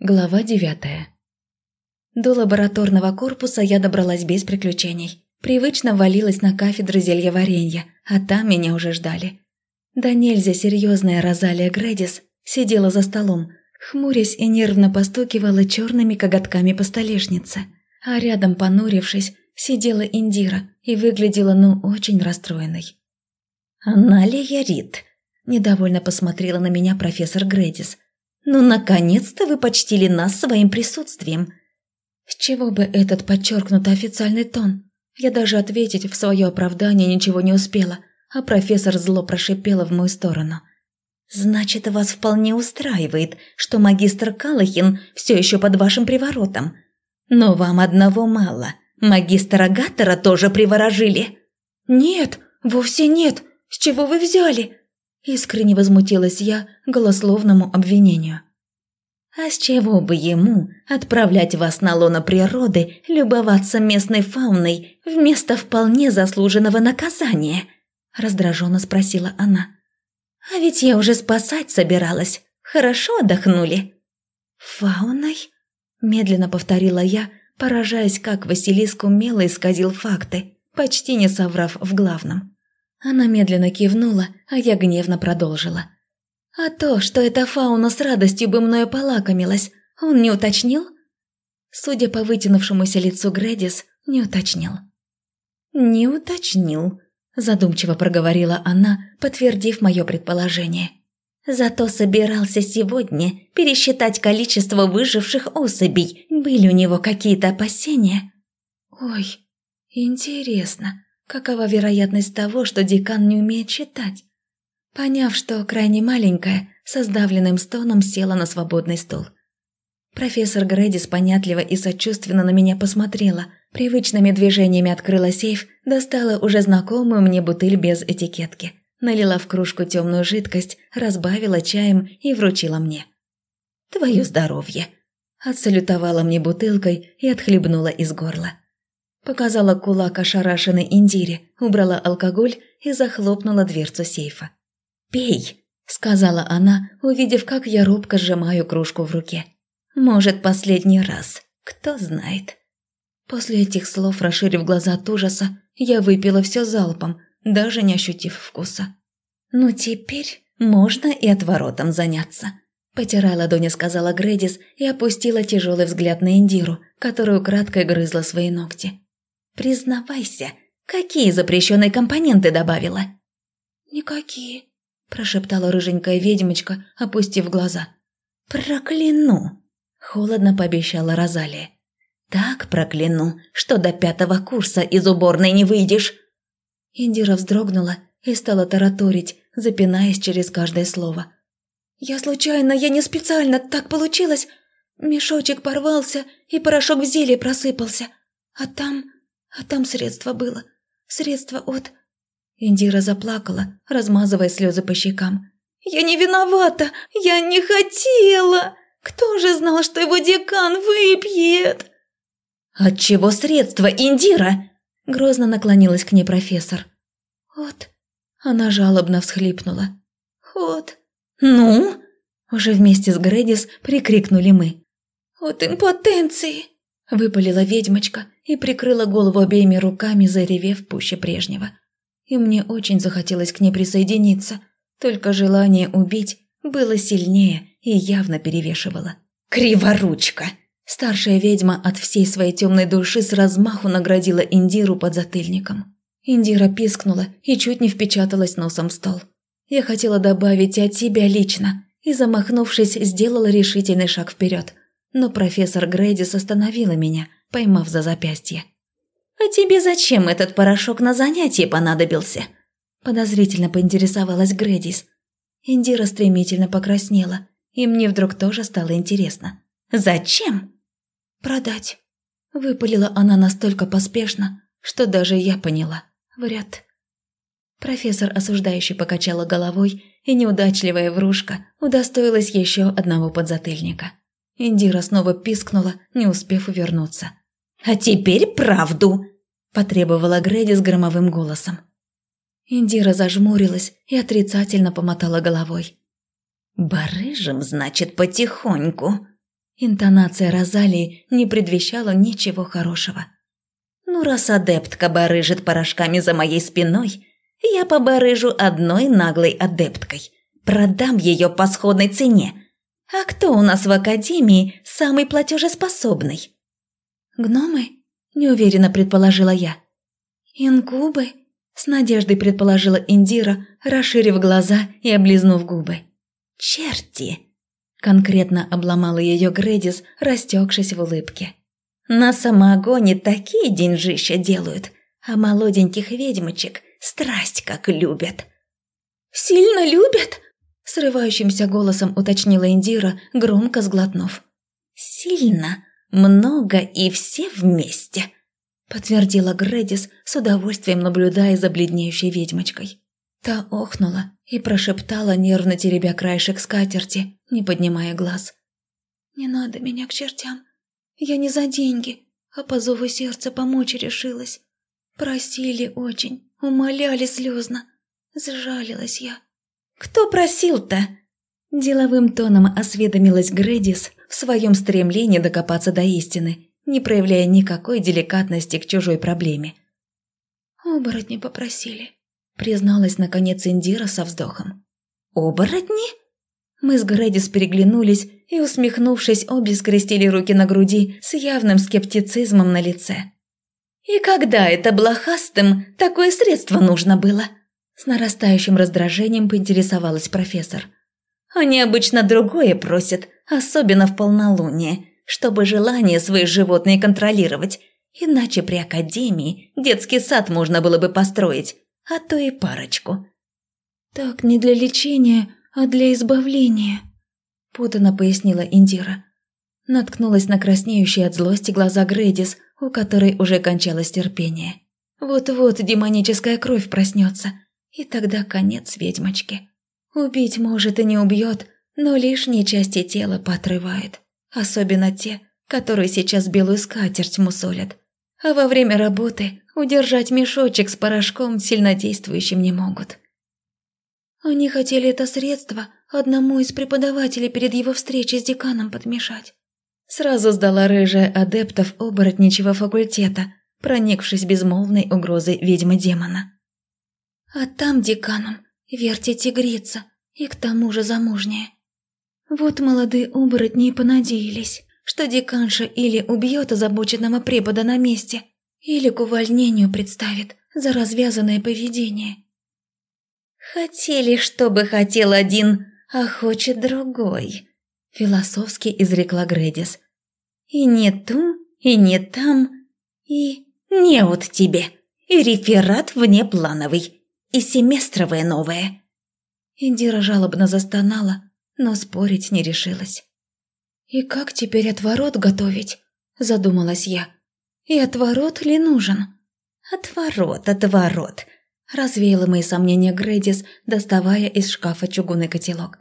Глава девятая. До лабораторного корпуса я добралась без приключений. Привычно валилась на кафедру зелья варенья, а там меня уже ждали. Да нельзя серьезная Розалия Грэдис сидела за столом, хмурясь и нервно постукивала черными коготками по столешнице. А рядом, понурившись, сидела Индира и выглядела ну очень расстроенной. «Аналия Рид», – недовольно посмотрела на меня профессор Грэдис – ну, наконец-то вы почтили нас своим присутствием. С чего бы этот подчеркнутый официальный тон? Я даже ответить в свое оправдание ничего не успела, а профессор зло прошипела в мою сторону. «Значит, вас вполне устраивает, что магистр Калахин все еще под вашим приворотом. Но вам одного мало. Магистра Гаттера тоже приворожили». «Нет, вовсе нет. С чего вы взяли?» Искренне возмутилась я голословному обвинению. А с чего бы ему отправлять вас на лоно природы, любоваться местной фауной вместо вполне заслуженного наказания? Раздраженно спросила она. А ведь я уже спасать собиралась. Хорошо отдохнули? Фауной? Медленно повторила я, поражаясь, как Василиск умело исказил факты, почти не соврав в главном. Она медленно кивнула, а я гневно продолжила. «А то, что эта фауна с радостью бы мною полакомилась, он не уточнил?» Судя по вытянувшемуся лицу Грэдис, не уточнил. «Не уточнил», – задумчиво проговорила она, подтвердив мое предположение. «Зато собирался сегодня пересчитать количество выживших особей. Были у него какие-то опасения?» «Ой, интересно, Какова вероятность того, что декан не умеет читать? Поняв, что крайне маленькая, со сдавленным стоном села на свободный стул. Профессор Грэдис понятливо и сочувственно на меня посмотрела, привычными движениями открыла сейф, достала уже знакомую мне бутыль без этикетки, налила в кружку темную жидкость, разбавила чаем и вручила мне. «Твое здоровье!» Отсалютовала мне бутылкой и отхлебнула из горла. Показала кулак ошарашенной Индире, убрала алкоголь и захлопнула дверцу сейфа. «Пей!» – сказала она, увидев, как я робко сжимаю кружку в руке. «Может, последний раз, кто знает». После этих слов, расширив глаза от ужаса, я выпила все залпом, даже не ощутив вкуса. «Ну, теперь можно и отворотом заняться», – потирая ладони, сказала Грэдис и опустила тяжелый взгляд на Индиру, которую кратко грызла свои ногти. Признавайся, какие запрещенные компоненты добавила?» «Никакие», – прошептала рыженькая ведьмочка, опустив глаза. «Прокляну!» – холодно пообещала Розалия. «Так прокляну, что до пятого курса из уборной не выйдешь!» Индира вздрогнула и стала тараторить, запинаясь через каждое слово. «Я случайно, я не специально, так получилось. Мешочек порвался, и порошок в зелье просыпался. А там а там средство было. Средство от... Индира заплакала, размазывая слезы по щекам. «Я не виновата! Я не хотела! Кто же знал, что его декан выпьет?» «От чего средство, Индира?» Грозно наклонилась к ней профессор. «Вот...» Она жалобно всхлипнула. «Вот...» «Ну?» Уже вместе с Грэдис прикрикнули мы. «От импотенции!» Выпалила ведьмочка и прикрыла голову обеими руками, заревев пуще прежнего. И мне очень захотелось к ней присоединиться, только желание убить было сильнее и явно перевешивало. «Криворучка!» Старшая ведьма от всей своей темной души с размаху наградила Индиру под затыльником. Индира пискнула и чуть не впечаталась носом в стол. Я хотела добавить от себя лично и, замахнувшись, сделала решительный шаг вперед – но профессор Грэдис остановила меня, поймав за запястье. «А тебе зачем этот порошок на занятии понадобился?» Подозрительно поинтересовалась Грэдис. Индира стремительно покраснела, и мне вдруг тоже стало интересно. «Зачем?» «Продать», – выпалила она настолько поспешно, что даже я поняла. Вряд. Профессор осуждающий покачала головой, и неудачливая врушка удостоилась еще одного подзатыльника. Индира снова пискнула, не успев увернуться. «А теперь правду!» – потребовала Грэди с громовым голосом. Индира зажмурилась и отрицательно помотала головой. «Барыжим, значит, потихоньку». Интонация Розалии не предвещала ничего хорошего. «Ну, раз адептка барыжит порошками за моей спиной, я побарыжу одной наглой адепткой. Продам ее по сходной цене. А кто у нас в академии самый платежеспособный?» «Гномы?» – неуверенно предположила я. «Инкубы?» – с надеждой предположила Индира, расширив глаза и облизнув губы. «Черти!» – конкретно обломала ее Гредис, растекшись в улыбке. «На самогоне такие деньжища делают, а молоденьких ведьмочек страсть как любят». «Сильно любят?» – срывающимся голосом уточнила Индира, громко сглотнув. «Сильно, много и все вместе», – подтвердила Гредис, с удовольствием наблюдая за бледнеющей ведьмочкой. Та охнула и прошептала, нервно теребя краешек скатерти, не поднимая глаз. «Не надо меня к чертям. Я не за деньги, а по зову сердца помочь решилась. Просили очень, умоляли слезно. Сжалилась я». «Кто просил-то?» Деловым тоном осведомилась Гредис в своем стремлении докопаться до истины, не проявляя никакой деликатности к чужой проблеме. «Оборотни попросили», призналась наконец Индира со вздохом. «Оборотни?» Мы с Грэдис переглянулись и, усмехнувшись, обе скрестили руки на груди с явным скептицизмом на лице. «И когда это блохастым такое средство нужно было?» С нарастающим раздражением поинтересовалась профессор. «Они обычно другое просят, особенно в полнолуние, чтобы желания свои животные контролировать. Иначе при академии детский сад можно было бы построить, а то и парочку. «Так не для лечения, а для избавления», – путано пояснила Индира. Наткнулась на краснеющие от злости глаза Грэдис, у которой уже кончалось терпение. Вот-вот демоническая кровь проснется, и тогда конец ведьмочки. Убить может и не убьет, но лишние части тела поотрывает. Особенно те, которые сейчас белую скатерть мусолят. А во время работы Удержать мешочек с порошком сильнодействующим не могут. Они хотели это средство одному из преподавателей перед его встречей с деканом подмешать. Сразу сдала рыжая адептов оборотничьего факультета, проникшись безмолвной угрозой ведьмы-демона. А там деканом верьте тигрица, и к тому же замужняя. Вот молодые оборотни и понадеялись, что деканша или убьет озабоченного препода на месте – или к увольнению представит за развязанное поведение. «Хотели, чтобы хотел один, а хочет другой», – философски изрекла Гредис. «И не ту, и не там, и не от тебе, и реферат внеплановый, и семестровое новое». Индира жалобно застонала, но спорить не решилась. «И как теперь отворот готовить?» – задумалась я. И отворот ли нужен? Отворот, отворот. Развеяла мои сомнения Грэдис, доставая из шкафа чугунный котелок.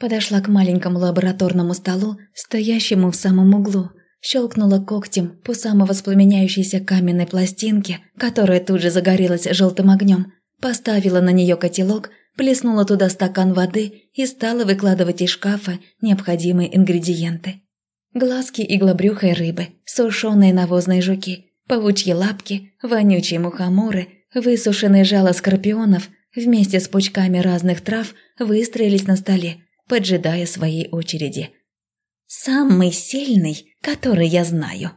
Подошла к маленькому лабораторному столу, стоящему в самом углу, щелкнула когтем по самовоспламеняющейся каменной пластинке, которая тут же загорелась желтым огнем, поставила на нее котелок, плеснула туда стакан воды и стала выкладывать из шкафа необходимые ингредиенты. Глазки иглобрюхой рыбы, сушеные навозные жуки, паучьи лапки, вонючие мухоморы, высушенные жало скорпионов вместе с пучками разных трав выстроились на столе, поджидая своей очереди. «Самый сильный, который я знаю»,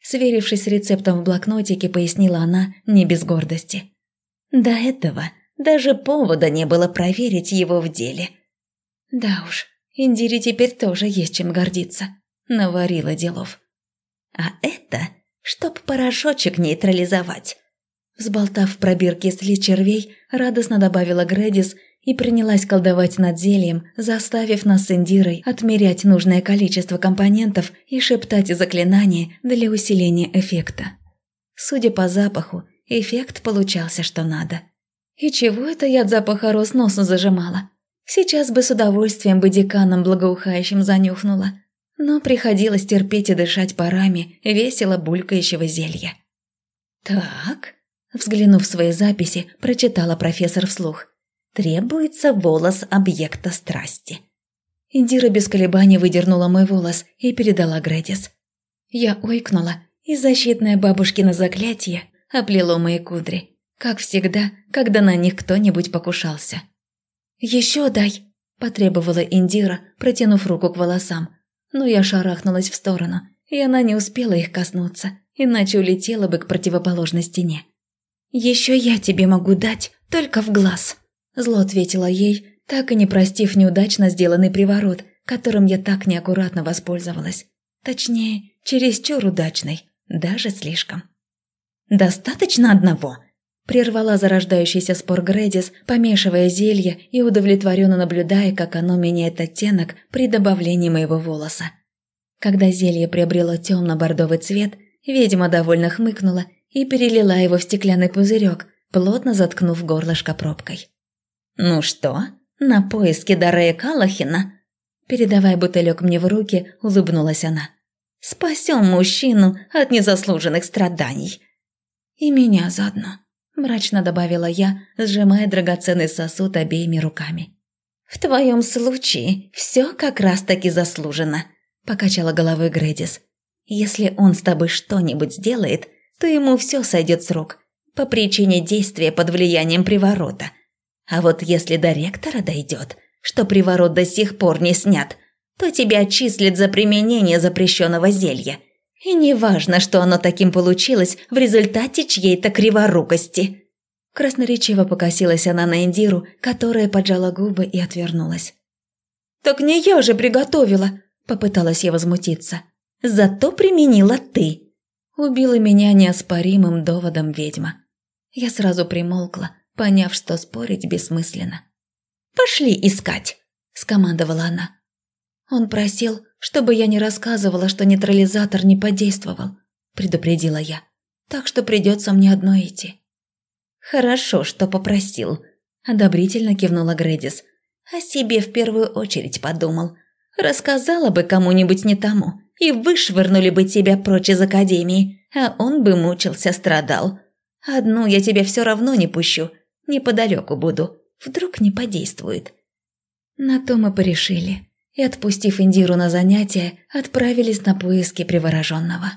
сверившись с рецептом в блокнотике, пояснила она не без гордости. «До этого даже повода не было проверить его в деле». «Да уж, Индире теперь тоже есть чем гордиться» наварила делов. А это, чтоб порошочек нейтрализовать. Взболтав в пробирке сли червей, радостно добавила Грэдис и принялась колдовать над зельем, заставив нас с Индирой отмерять нужное количество компонентов и шептать заклинания для усиления эффекта. Судя по запаху, эффект получался что надо. И чего это я от запаха роз носу зажимала? Сейчас бы с удовольствием бы деканом благоухающим занюхнула но приходилось терпеть и дышать парами весело булькающего зелья. «Так», взглянув в свои записи, прочитала профессор вслух. «Требуется волос объекта страсти». Индира без колебаний выдернула мой волос и передала Грэдис. Я ойкнула, и защитное бабушкино заклятие оплело мои кудри, как всегда, когда на них кто-нибудь покушался. «Еще дай!» – потребовала Индира, протянув руку к волосам. Но я шарахнулась в сторону, и она не успела их коснуться, иначе улетела бы к противоположной стене. «Еще я тебе могу дать, только в глаз», – зло ответила ей, так и не простив неудачно сделанный приворот, которым я так неаккуратно воспользовалась. Точнее, чересчур удачный, даже слишком. «Достаточно одного?» – прервала зарождающийся спор Грэдис, помешивая зелье и удовлетворенно наблюдая, как оно меняет оттенок при добавлении моего волоса. Когда зелье приобрело темно-бордовый цвет, ведьма довольно хмыкнула и перелила его в стеклянный пузырек, плотно заткнув горлышко пробкой. «Ну что, на поиски Дарея Калахина?» Передавая бутылек мне в руки, улыбнулась она. «Спасем мужчину от незаслуженных страданий». «И меня заодно», – мрачно добавила я, сжимая драгоценный сосуд обеими руками. «В твоем случае все как раз-таки заслужено», – покачала головой Грэдис. «Если он с тобой что-нибудь сделает, то ему все сойдет с рук, по причине действия под влиянием приворота. А вот если до ректора дойдет, что приворот до сих пор не снят, то тебя отчислят за применение запрещенного зелья. И не важно, что оно таким получилось в результате чьей-то криворукости. Красноречиво покосилась она на Индиру, которая поджала губы и отвернулась. «Так не я же приготовила!» – попыталась я возмутиться. «Зато применила ты!» Убила меня неоспоримым доводом ведьма. Я сразу примолкла, поняв, что спорить бессмысленно. «Пошли искать!» – скомандовала она. «Он просил, чтобы я не рассказывала, что нейтрализатор не подействовал», – предупредила я. «Так что придется мне одной идти». «Хорошо, что попросил», – одобрительно кивнула Грэдис. «О себе в первую очередь подумал. Рассказала бы кому-нибудь не тому, и вышвырнули бы тебя прочь из академии, а он бы мучился, страдал. Одну я тебя все равно не пущу, неподалеку буду, вдруг не подействует». На то мы порешили, и, отпустив Индиру на занятия, отправились на поиски привороженного.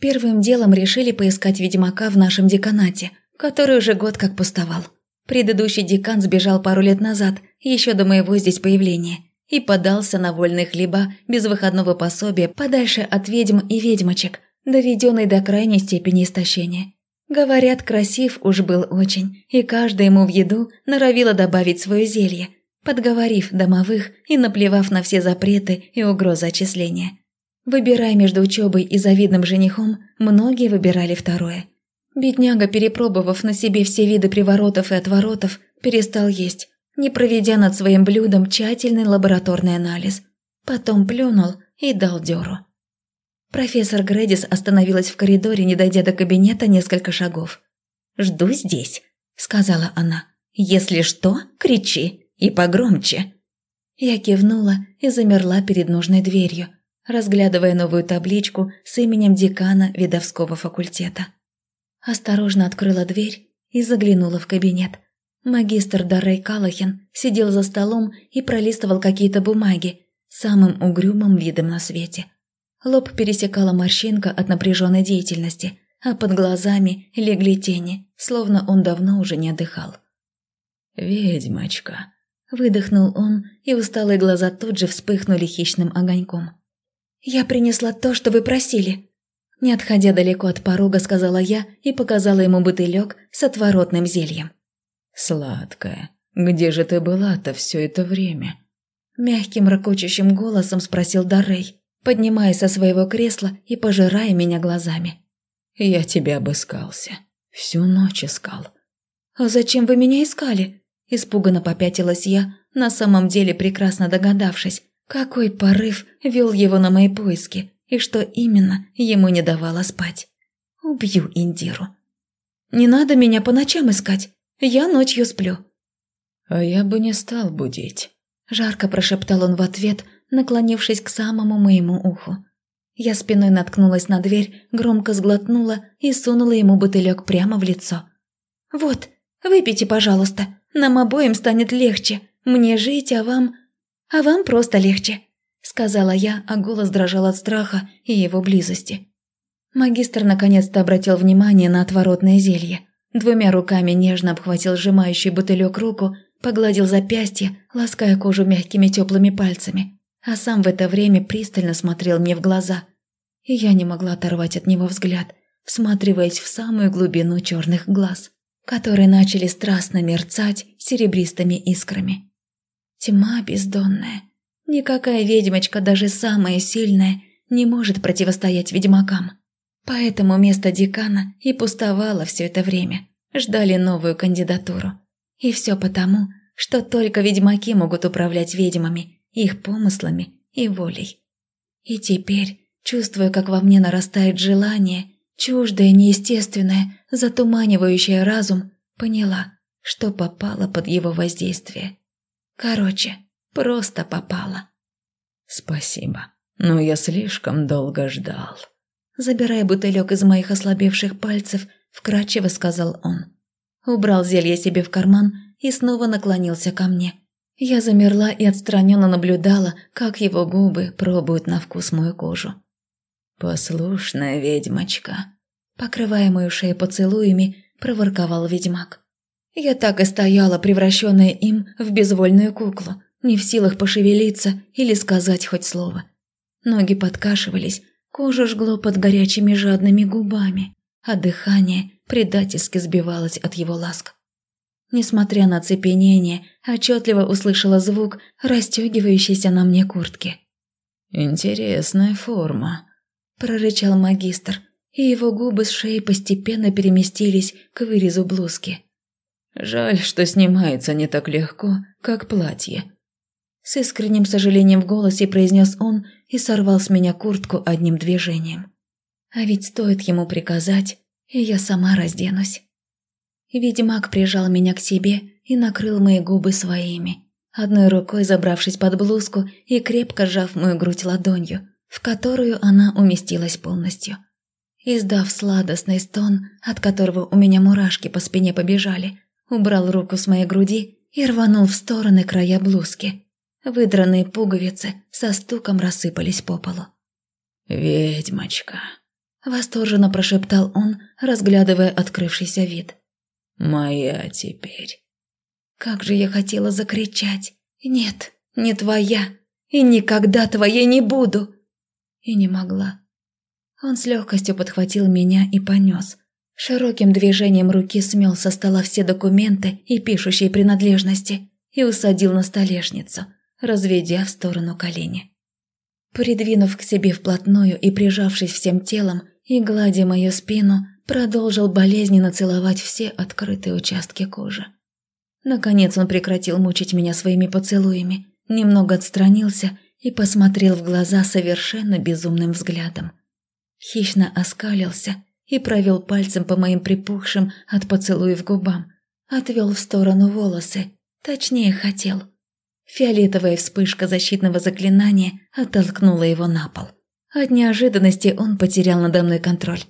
Первым делом решили поискать ведьмака в нашем деканате, который уже год как пустовал. Предыдущий декан сбежал пару лет назад, еще до моего здесь появления – и подался на вольные хлеба без выходного пособия подальше от ведьм и ведьмочек, доведенный до крайней степени истощения. Говорят, красив уж был очень, и каждая ему в еду норовила добавить свое зелье, подговорив домовых и наплевав на все запреты и угрозы отчисления. Выбирая между учебой и завидным женихом, многие выбирали второе. Бедняга, перепробовав на себе все виды приворотов и отворотов, перестал есть, не проведя над своим блюдом тщательный лабораторный анализ. Потом плюнул и дал дёру. Профессор Грэдис остановилась в коридоре, не дойдя до кабинета несколько шагов. «Жду здесь», — сказала она. «Если что, кричи и погромче». Я кивнула и замерла перед нужной дверью, разглядывая новую табличку с именем декана видовского факультета. Осторожно открыла дверь и заглянула в кабинет. Магистр Даррей Калахин сидел за столом и пролистывал какие-то бумаги, самым угрюмым видом на свете. Лоб пересекала морщинка от напряженной деятельности, а под глазами легли тени, словно он давно уже не отдыхал. «Ведьмочка», — выдохнул он, и усталые глаза тут же вспыхнули хищным огоньком. «Я принесла то, что вы просили», не отходя далеко от порога, сказала я и показала ему бутылек с отворотным зельем. «Сладкая, где же ты была-то все это время?» Мягким ракочущим голосом спросил Даррей, поднимаясь со своего кресла и пожирая меня глазами. «Я тебя обыскался. Всю ночь искал». «А зачем вы меня искали?» Испуганно попятилась я, на самом деле прекрасно догадавшись, какой порыв вел его на мои поиски и что именно ему не давало спать. «Убью Индиру». «Не надо меня по ночам искать. Я ночью сплю». «А я бы не стал будить», – жарко прошептал он в ответ, наклонившись к самому моему уху. Я спиной наткнулась на дверь, громко сглотнула и сунула ему бутылек прямо в лицо. «Вот, выпейте, пожалуйста, нам обоим станет легче. Мне жить, а вам...» а вам просто легче», – сказала я, а голос дрожал от страха и его близости. Магистр наконец-то обратил внимание на отворотное зелье. Двумя руками нежно обхватил сжимающий бутылек руку, погладил запястье, лаская кожу мягкими теплыми пальцами, а сам в это время пристально смотрел мне в глаза. И я не могла оторвать от него взгляд, всматриваясь в самую глубину черных глаз, которые начали страстно мерцать серебристыми искрами. Тьма бездонная. Никакая ведьмочка, даже самая сильная, не может противостоять ведьмакам. Поэтому место декана и пустовало все это время. Ждали новую кандидатуру. И все потому, что только ведьмаки могут управлять ведьмами, их помыслами и волей. И теперь, чувствуя, как во мне нарастает желание, чуждое, неестественное, затуманивающее разум, поняла, что попала под его воздействие. Короче, просто попала. «Спасибо, но я слишком долго ждал», Забирая бутылек из моих ослабевших пальцев, вкрадчиво сказал он. Убрал зелье себе в карман и снова наклонился ко мне. Я замерла и отстраненно наблюдала, как его губы пробуют на вкус мою кожу. «Послушная ведьмочка», покрывая мою шею поцелуями, проворковал ведьмак. Я так и стояла, превращенная им в безвольную куклу, не в силах пошевелиться или сказать хоть слово. Ноги подкашивались, Кожу жгло под горячими жадными губами, а дыхание предательски сбивалось от его ласк. Несмотря на цепенение, отчетливо услышала звук расстегивающейся на мне куртки. «Интересная форма», – прорычал магистр, и его губы с шеи постепенно переместились к вырезу блузки. «Жаль, что снимается не так легко, как платье». С искренним сожалением в голосе произнес он и сорвал с меня куртку одним движением. А ведь стоит ему приказать, и я сама разденусь. Ведьмак прижал меня к себе и накрыл мои губы своими, одной рукой забравшись под блузку и крепко сжав мою грудь ладонью, в которую она уместилась полностью. Издав сладостный стон, от которого у меня мурашки по спине побежали, убрал руку с моей груди и рванул в стороны края блузки. Выдранные пуговицы со стуком рассыпались по полу. «Ведьмочка», – восторженно прошептал он, разглядывая открывшийся вид. «Моя теперь». Как же я хотела закричать. «Нет, не твоя, и никогда твоей не буду!» И не могла. Он с легкостью подхватил меня и понес. Широким движением руки смел со стола все документы и пишущие принадлежности и усадил на столешницу – разведя в сторону колени. Придвинув к себе вплотную и прижавшись всем телом и гладя мою спину, продолжил болезненно целовать все открытые участки кожи. Наконец он прекратил мучить меня своими поцелуями, немного отстранился и посмотрел в глаза совершенно безумным взглядом. Хищно оскалился и провел пальцем по моим припухшим от поцелуев губам, отвел в сторону волосы, точнее хотел – Фиолетовая вспышка защитного заклинания оттолкнула его на пол. От неожиданности он потерял надо мной контроль.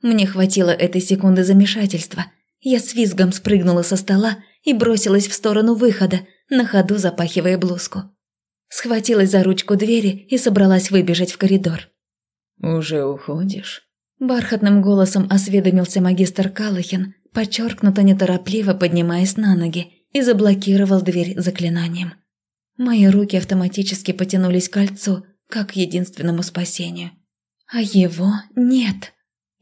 Мне хватило этой секунды замешательства. Я с визгом спрыгнула со стола и бросилась в сторону выхода, на ходу запахивая блузку. Схватилась за ручку двери и собралась выбежать в коридор. «Уже уходишь?» Бархатным голосом осведомился магистр Калахин, подчеркнуто неторопливо поднимаясь на ноги, и заблокировал дверь заклинанием. Мои руки автоматически потянулись к кольцу, как к единственному спасению. А его нет.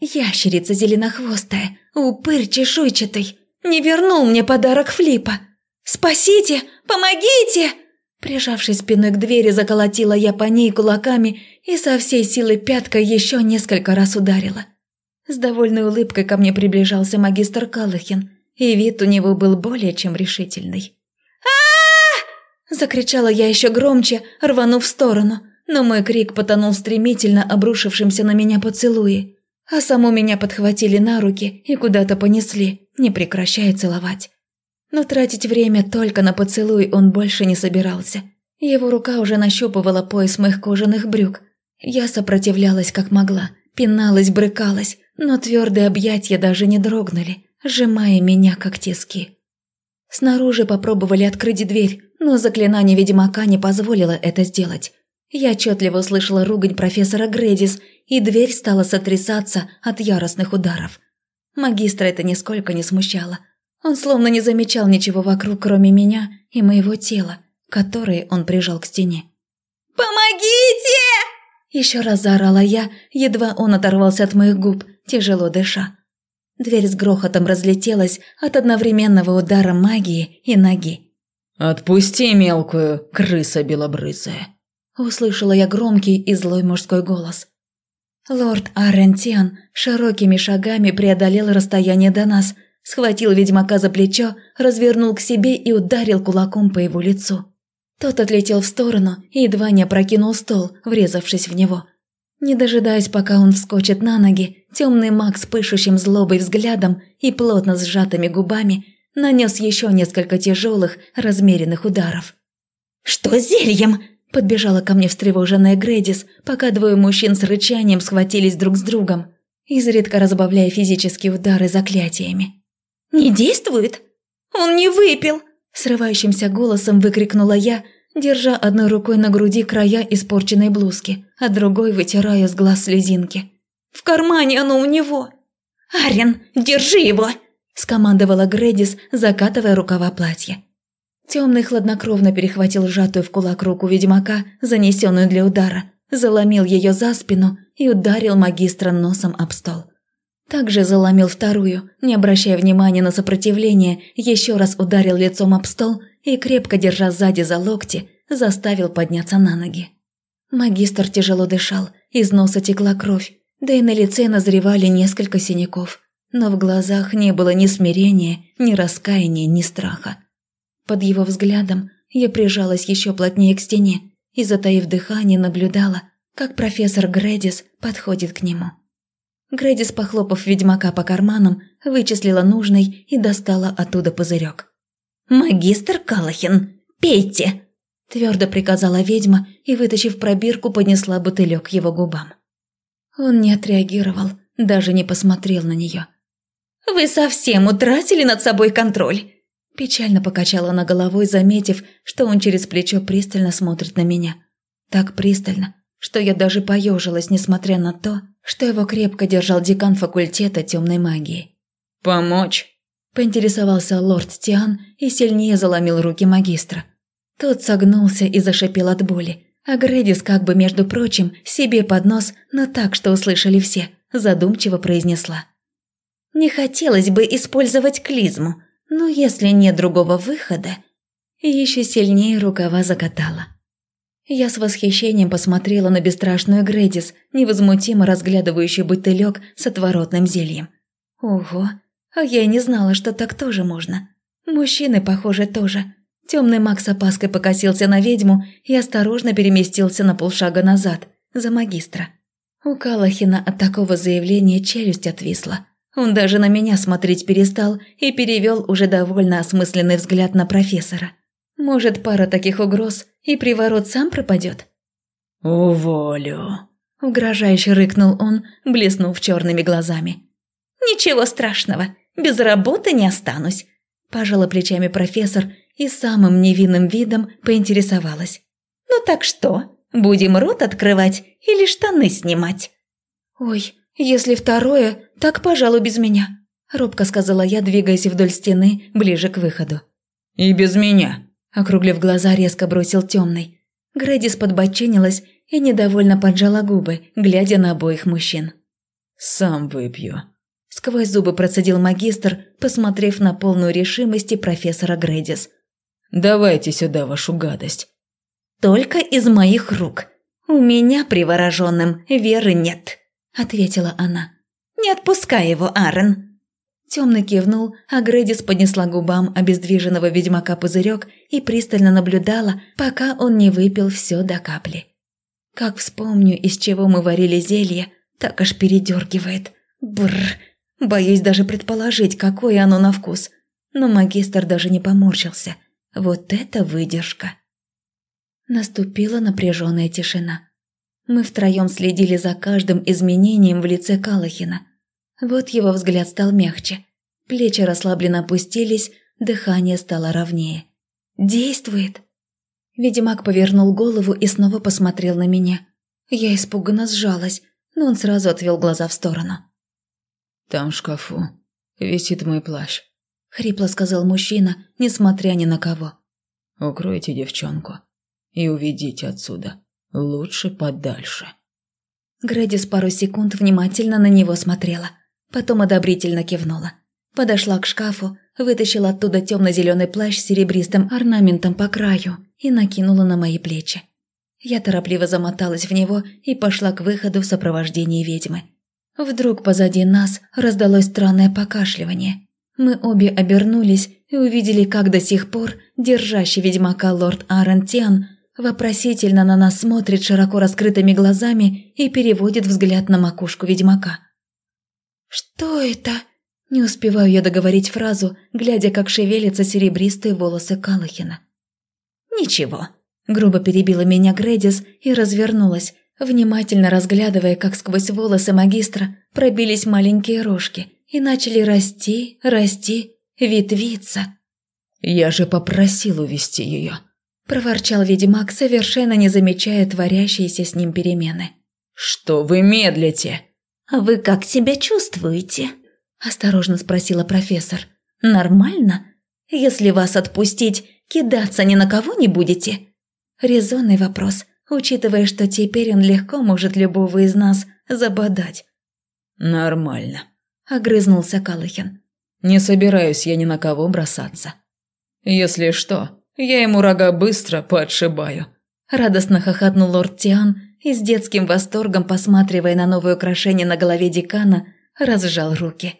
Ящерица зеленохвостая, упырь чешуйчатый, не вернул мне подарок Флипа. «Спасите! Помогите!» Прижавшись спиной к двери, заколотила я по ней кулаками и со всей силы пяткой еще несколько раз ударила. С довольной улыбкой ко мне приближался магистр Калахин, и вид у него был более чем решительный. Закричала я еще громче, рванув в сторону, но мой крик потонул стремительно обрушившимся на меня поцелуи, а саму меня подхватили на руки и куда-то понесли, не прекращая целовать. Но тратить время только на поцелуй он больше не собирался. Его рука уже нащупывала пояс моих кожаных брюк. Я сопротивлялась как могла, пиналась, брыкалась, но твердые объятия даже не дрогнули, сжимая меня как тиски. Снаружи попробовали открыть дверь, но заклинание ведьмака не позволило это сделать. Я отчетливо услышала ругань профессора Гредис, и дверь стала сотрясаться от яростных ударов. Магистра это нисколько не смущало. Он словно не замечал ничего вокруг, кроме меня и моего тела, которое он прижал к стене. «Помогите!» Еще раз заорала я, едва он оторвался от моих губ, тяжело дыша. Дверь с грохотом разлетелась от одновременного удара магии и ноги. «Отпусти мелкую, крыса белобрысая!» Услышала я громкий и злой мужской голос. Лорд Арентиан широкими шагами преодолел расстояние до нас, схватил ведьмака за плечо, развернул к себе и ударил кулаком по его лицу. Тот отлетел в сторону и едва не опрокинул стол, врезавшись в него. Не дожидаясь, пока он вскочит на ноги, темный маг с пышущим злобой взглядом и плотно сжатыми губами нанес еще несколько тяжелых, размеренных ударов. «Что с зельем?» – подбежала ко мне встревоженная Грэдис, пока двое мужчин с рычанием схватились друг с другом, изредка разбавляя физические удары заклятиями. «Не действует? Он не выпил!» – срывающимся голосом выкрикнула я, держа одной рукой на груди края испорченной блузки, а другой вытирая с глаз слезинки. «В кармане оно у него!» «Арен, держи его!» – скомандовала Грэдис, закатывая рукава платья. Темный хладнокровно перехватил сжатую в кулак руку ведьмака, занесенную для удара, заломил ее за спину и ударил магистра носом об стол. Также заломил вторую, не обращая внимания на сопротивление, еще раз ударил лицом об стол и, крепко держа сзади за локти, заставил подняться на ноги. Магистр тяжело дышал, из носа текла кровь, да и на лице назревали несколько синяков, но в глазах не было ни смирения, ни раскаяния, ни страха. Под его взглядом я прижалась еще плотнее к стене и, затаив дыхание, наблюдала, как профессор Грэдис подходит к нему. Грэдис, похлопав ведьмака по карманам, вычислила нужный и достала оттуда пузырек. «Магистр Калахин, пейте!» – твердо приказала ведьма и, вытащив пробирку, поднесла бутылек его губам. Он не отреагировал, даже не посмотрел на нее. «Вы совсем утратили над собой контроль!» Печально покачала она головой, заметив, что он через плечо пристально смотрит на меня. Так пристально, что я даже поежилась, несмотря на то, что его крепко держал декан факультета темной магии. «Помочь?» – поинтересовался лорд Тиан и сильнее заломил руки магистра. Тот согнулся и зашипел от боли, а Грэдис, как бы, между прочим, себе под нос, но так, что услышали все, задумчиво произнесла. «Не хотелось бы использовать клизму, но если нет другого выхода...» И еще сильнее рукава закатала. Я с восхищением посмотрела на бесстрашную Грэдис, невозмутимо разглядывающую бутылек с отворотным зельем. Ого, а я и не знала, что так тоже можно. Мужчины, похоже, тоже. Темный маг с опаской покосился на ведьму и осторожно переместился на полшага назад, за магистра. У Калахина от такого заявления челюсть отвисла. Он даже на меня смотреть перестал и перевел уже довольно осмысленный взгляд на профессора. Может, пара таких угроз, и приворот сам пропадет? «Уволю», – угрожающе рыкнул он, блеснув черными глазами. «Ничего страшного, без работы не останусь», – пожала плечами профессор и самым невинным видом поинтересовалась. «Ну так что, будем рот открывать или штаны снимать?» «Ой, если второе, так, пожалуй, без меня», – робко сказала я, двигаясь вдоль стены ближе к выходу. «И без меня», – округлив глаза, резко бросил темный. Грэдис подбоченилась и недовольно поджала губы, глядя на обоих мужчин. «Сам выпью», – сквозь зубы процедил магистр, посмотрев на полную решимости профессора Грэдис. Давайте сюда вашу гадость». «Только из моих рук. У меня привороженным веры нет», – ответила она. «Не отпускай его, Аарон». Темный кивнул, а Грэдис поднесла губам обездвиженного ведьмака пузырек и пристально наблюдала, пока он не выпил все до капли. Как вспомню, из чего мы варили зелье, так аж передергивает. Бррр, боюсь даже предположить, какое оно на вкус. Но магистр даже не поморщился. Вот это выдержка! Наступила напряженная тишина. Мы втроем следили за каждым изменением в лице Калахина. Вот его взгляд стал мягче. Плечи расслабленно опустились, дыхание стало ровнее. «Действует!» Ведьмак повернул голову и снова посмотрел на меня. Я испуганно сжалась, но он сразу отвел глаза в сторону. «Там в шкафу висит мой плащ», — хрипло сказал мужчина, несмотря ни на кого. «Укройте девчонку и уведите отсюда, лучше подальше». Грэдис пару секунд внимательно на него смотрела, потом одобрительно кивнула. Подошла к шкафу, вытащила оттуда темно-зеленый плащ с серебристым орнаментом по краю и накинула на мои плечи. Я торопливо замоталась в него и пошла к выходу в сопровождении ведьмы. Вдруг позади нас раздалось странное покашливание. Мы обе обернулись и увидели, как до сих пор держащий ведьмака лорд Арентиан вопросительно на нас смотрит широко раскрытыми глазами и переводит взгляд на макушку ведьмака. «Что это?» Не успеваю я договорить фразу, глядя, как шевелятся серебристые волосы Калахина. «Ничего», – грубо перебила меня Грэдис и развернулась, внимательно разглядывая, как сквозь волосы магистра пробились маленькие рожки и начали расти, расти, ветвиться. «Я же попросил увести ее», – проворчал ведьмак, совершенно не замечая творящиеся с ним перемены. «Что вы медлите?» «А вы как себя чувствуете?» Осторожно спросила профессор. «Нормально? Если вас отпустить, кидаться ни на кого не будете?» Резонный вопрос, учитывая, что теперь он легко может любого из нас забодать. «Нормально», – огрызнулся Калахин. «Не собираюсь я ни на кого бросаться. Если что, я ему рога быстро подшибаю». Радостно хохотнул лорд Тиан и с детским восторгом, посматривая на новое украшение на голове декана, разжал руки.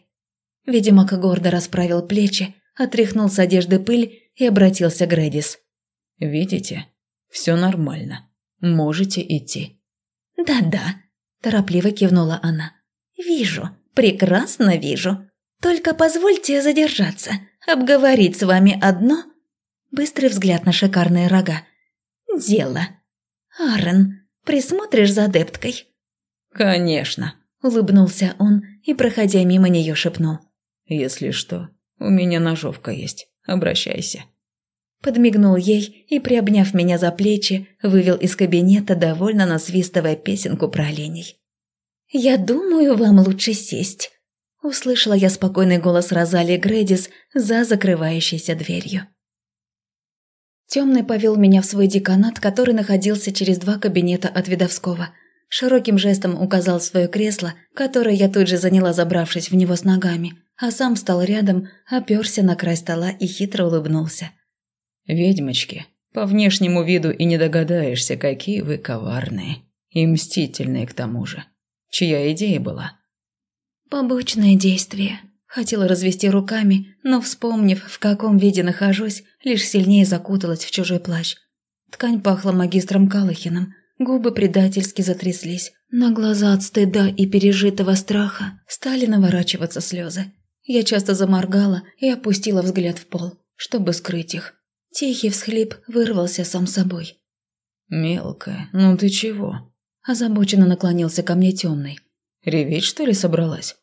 Ведьмак гордо расправил плечи, отряхнул с одежды пыль и обратился к Грэдис. «Видите? Все нормально. Можете идти». «Да-да», – торопливо кивнула она. «Вижу, прекрасно вижу. Только позвольте задержаться, обговорить с вами одно...» Быстрый взгляд на шикарные рога. «Дело. Аарон, присмотришь за адепткой?» «Конечно», – улыбнулся он и, проходя мимо нее, шепнул. Если что, у меня ножовка есть. Обращайся. Подмигнул ей и, приобняв меня за плечи, вывел из кабинета, довольно насвистывая песенку про оленей. «Я думаю, вам лучше сесть», – услышала я спокойный голос Розали Грэдис за закрывающейся дверью. Темный повел меня в свой деканат, который находился через два кабинета от Видовского. Широким жестом указал свое кресло, которое я тут же заняла, забравшись в него с ногами – а сам встал рядом, оперся на край стола и хитро улыбнулся. «Ведьмочки, по внешнему виду и не догадаешься, какие вы коварные. И мстительные к тому же. Чья идея была?» «Побочное действие», Хотела развести руками, но, вспомнив, в каком виде нахожусь, лишь сильнее закуталась в чужой плащ. Ткань пахла магистром Калахином, губы предательски затряслись, на глаза от стыда и пережитого страха стали наворачиваться слезы. Я часто заморгала и опустила взгляд в пол, чтобы скрыть их. Тихий всхлип вырвался сам собой. «Мелкая, ну ты чего?» Озабоченно наклонился ко мне темный. «Реветь, что ли, собралась?»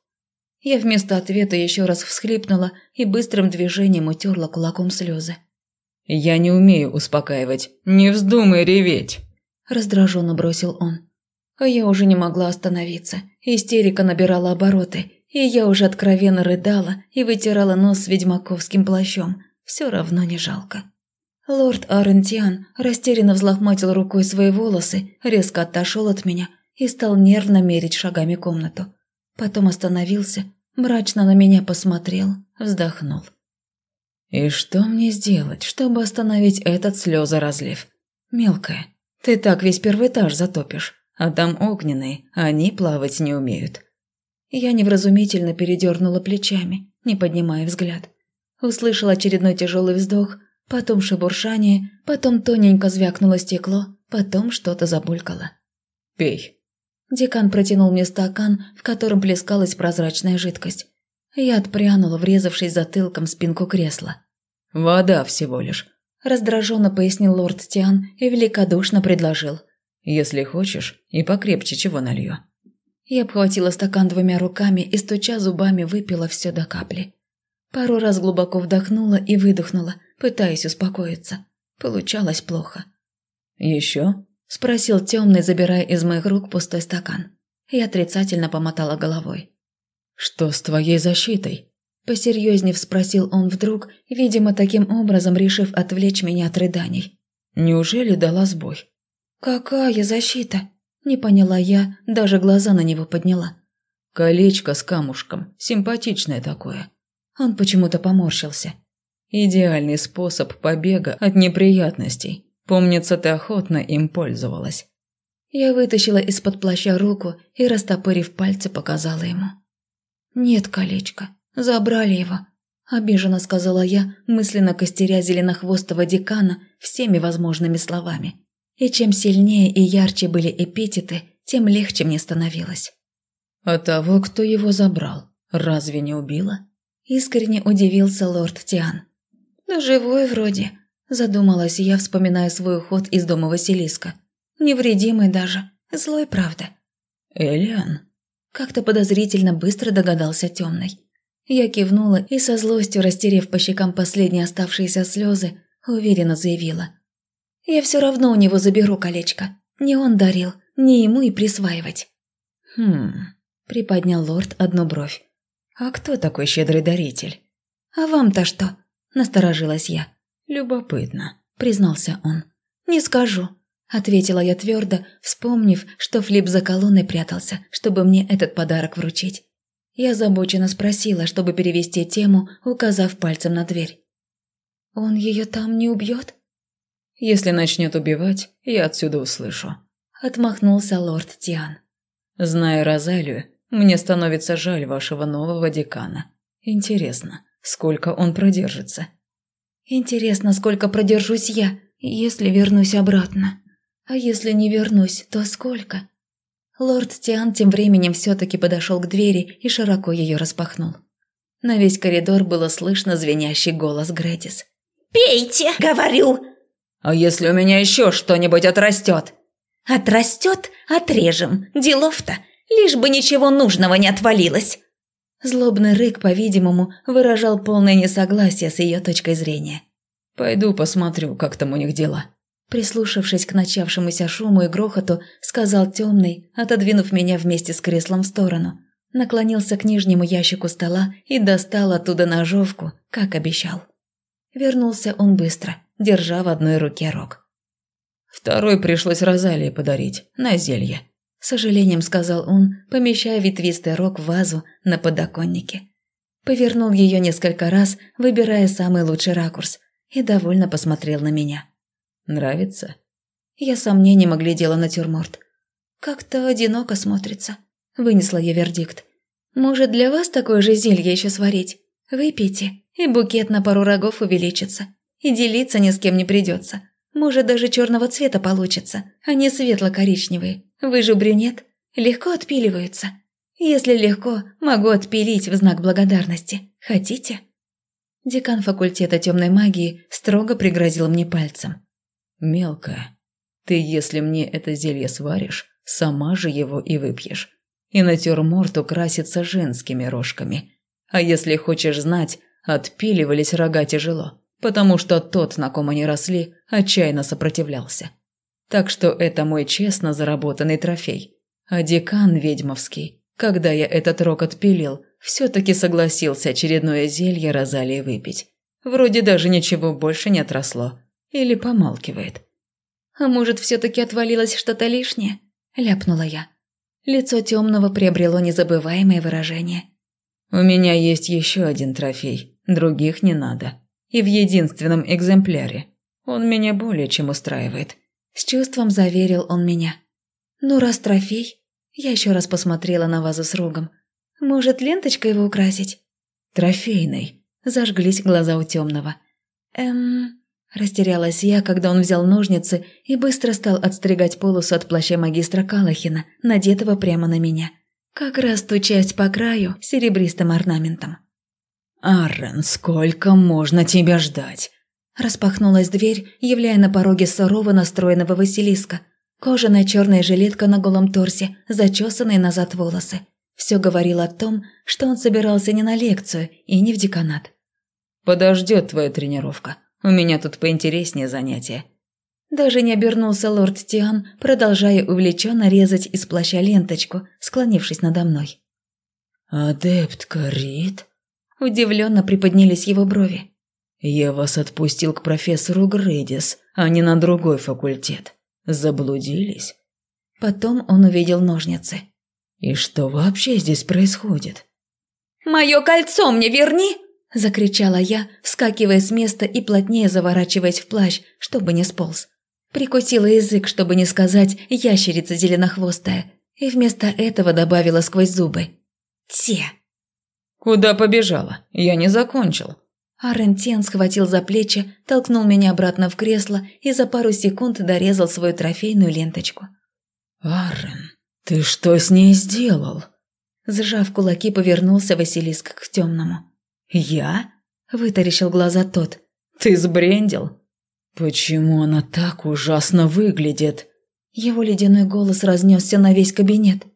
Я вместо ответа еще раз всхлипнула и быстрым движением утерла кулаком слезы. «Я не умею успокаивать. Не вздумай реветь!» Раздраженно бросил он. А я уже не могла остановиться. Истерика набирала обороты, и я уже откровенно рыдала и вытирала нос с ведьмаковским плащом. Все равно не жалко. Лорд Арентиан растерянно взлохматил рукой свои волосы, резко отошел от меня и стал нервно мерить шагами комнату. Потом остановился, мрачно на меня посмотрел, вздохнул. «И что мне сделать, чтобы остановить этот слезоразлив? Мелкая, ты так весь первый этаж затопишь, а там огненные, они плавать не умеют. Я невразумительно передернула плечами, не поднимая взгляд. Услышал очередной тяжелый вздох, потом шебуршание, потом тоненько звякнуло стекло, потом что-то забулькало. «Пей». Декан протянул мне стакан, в котором плескалась прозрачная жидкость. Я отпрянула, врезавшись затылком в спинку кресла. «Вода всего лишь», – раздраженно пояснил лорд Тиан и великодушно предложил. «Если хочешь, и покрепче чего налью». Я обхватила стакан двумя руками и, стуча зубами, выпила все до капли. Пару раз глубоко вдохнула и выдохнула, пытаясь успокоиться. Получалось плохо. Еще? Спросил темный, забирая из моих рук пустой стакан. Я отрицательно помотала головой. «Что с твоей защитой?» Посерьезнее спросил он вдруг, видимо, таким образом решив отвлечь меня от рыданий. «Неужели дала сбой?» «Какая защита?» Не поняла я, даже глаза на него подняла. «Колечко с камушком, симпатичное такое». Он почему-то поморщился. «Идеальный способ побега от неприятностей. Помнится, ты охотно им пользовалась». Я вытащила из-под плаща руку и, растопырив пальцы, показала ему. «Нет колечко, забрали его», – обиженно сказала я, мысленно костеря зеленохвостого декана всеми возможными словами. И чем сильнее и ярче были эпитеты, тем легче мне становилось. «А того, кто его забрал, разве не убила?» Искренне удивился лорд Тиан. «Да живой вроде», Задумалась я, вспоминая свой уход из дома Василиска. Невредимый даже. Злой, правда. «Элиан?» Как-то подозрительно быстро догадался темный. Я кивнула и со злостью, растерев по щекам последние оставшиеся слезы, уверенно заявила. «Я все равно у него заберу колечко. Не он дарил, не ему и присваивать». «Хм...» – приподнял лорд одну бровь. «А кто такой щедрый даритель?» «А вам-то что?» – насторожилась я. «Любопытно», – признался он. «Не скажу», – ответила я твердо, вспомнив, что Флип за колонной прятался, чтобы мне этот подарок вручить. Я озабоченно спросила, чтобы перевести тему, указав пальцем на дверь. «Он ее там не убьет?» «Если начнет убивать, я отсюда услышу», – отмахнулся лорд Тиан. «Зная Розалию, мне становится жаль вашего нового декана. Интересно, сколько он продержится?» Интересно, сколько продержусь я, если вернусь обратно. А если не вернусь, то сколько? Лорд Тиан тем временем все-таки подошел к двери и широко ее распахнул. На весь коридор было слышно звенящий голос Гретис. «Пейте, говорю!» «А если у меня еще что-нибудь отрастет?» «Отрастет? Отрежем. Делов-то. Лишь бы ничего нужного не отвалилось!» Злобный рык, по-видимому, выражал полное несогласие с ее точкой зрения. «Пойду посмотрю, как там у них дела». Прислушавшись к начавшемуся шуму и грохоту, сказал темный, отодвинув меня вместе с креслом в сторону. Наклонился к нижнему ящику стола и достал оттуда ножовку, как обещал. Вернулся он быстро, держа в одной руке рог. «Второй пришлось Розалии подарить, на зелье», с сожалением сказал он, помещая ветвистый рог в вазу на подоконнике. Повернул ее несколько раз, выбирая самый лучший ракурс, и довольно посмотрел на меня. «Нравится?» Я сомнением оглядела натюрморт. «Как-то одиноко смотрится», – вынесла я вердикт. «Может, для вас такое же зелье еще сварить? Выпейте, и букет на пару рогов увеличится, и делиться ни с кем не придется. Может, даже черного цвета получится, а не светло-коричневые. Вы же брюнет, легко отпиливаются. Если легко, могу отпилить в знак благодарности. Хотите?» Декан факультета темной магии строго пригрозил мне пальцем. «Мелкая, ты, если мне это зелье сваришь, сама же его и выпьешь. И натюрморт украсится женскими рожками. А если хочешь знать, отпиливались рога тяжело, потому что тот, на ком они росли, отчаянно сопротивлялся. Так что это мой честно заработанный трофей. А декан ведьмовский, когда я этот рог отпилил, все-таки согласился очередное зелье Розалии выпить. Вроде даже ничего больше не отросло. Или помалкивает. «А может, все-таки отвалилось что-то лишнее?» – ляпнула я. Лицо темного приобрело незабываемое выражение. «У меня есть еще один трофей, других не надо. И в единственном экземпляре. Он меня более чем устраивает. С чувством заверил он меня. «Ну, раз трофей...» Я еще раз посмотрела на вазу с рогом. «Может, ленточкой его украсить?» «Трофейный». Зажглись глаза у темного. «Эм...» Растерялась я, когда он взял ножницы и быстро стал отстригать полосу от плаща магистра Калахина, надетого прямо на меня. Как раз ту часть по краю серебристым орнаментом. «Аррен, сколько можно тебя ждать?» Распахнулась дверь, являя на пороге сурово настроенного Василиска. Кожаная черная жилетка на голом торсе, зачесанные назад волосы. Все говорило о том, что он собирался не на лекцию и не в деканат. «Подождет твоя тренировка. У меня тут поинтереснее занятие». Даже не обернулся лорд Тиан, продолжая увлеченно резать из плаща ленточку, склонившись надо мной. «Адепт Карит?» Удивленно приподнялись его брови. «Я вас отпустил к профессору Грейдис, а не на другой факультет. Заблудились?» Потом он увидел ножницы. «И что вообще здесь происходит?» «Мое кольцо мне верни!» – закричала я, вскакивая с места и плотнее заворачиваясь в плащ, чтобы не сполз. Прикусила язык, чтобы не сказать «ящерица зеленохвостая», и вместо этого добавила сквозь зубы «те». «Куда побежала? Я не закончил». Арентен схватил за плечи, толкнул меня обратно в кресло и за пару секунд дорезал свою трофейную ленточку. «Арен, ты что с ней сделал?» Сжав кулаки, повернулся Василиск к темному. «Я?» – вытаращил глаза тот. «Ты сбрендил?» «Почему она так ужасно выглядит?» Его ледяной голос разнесся на весь кабинет.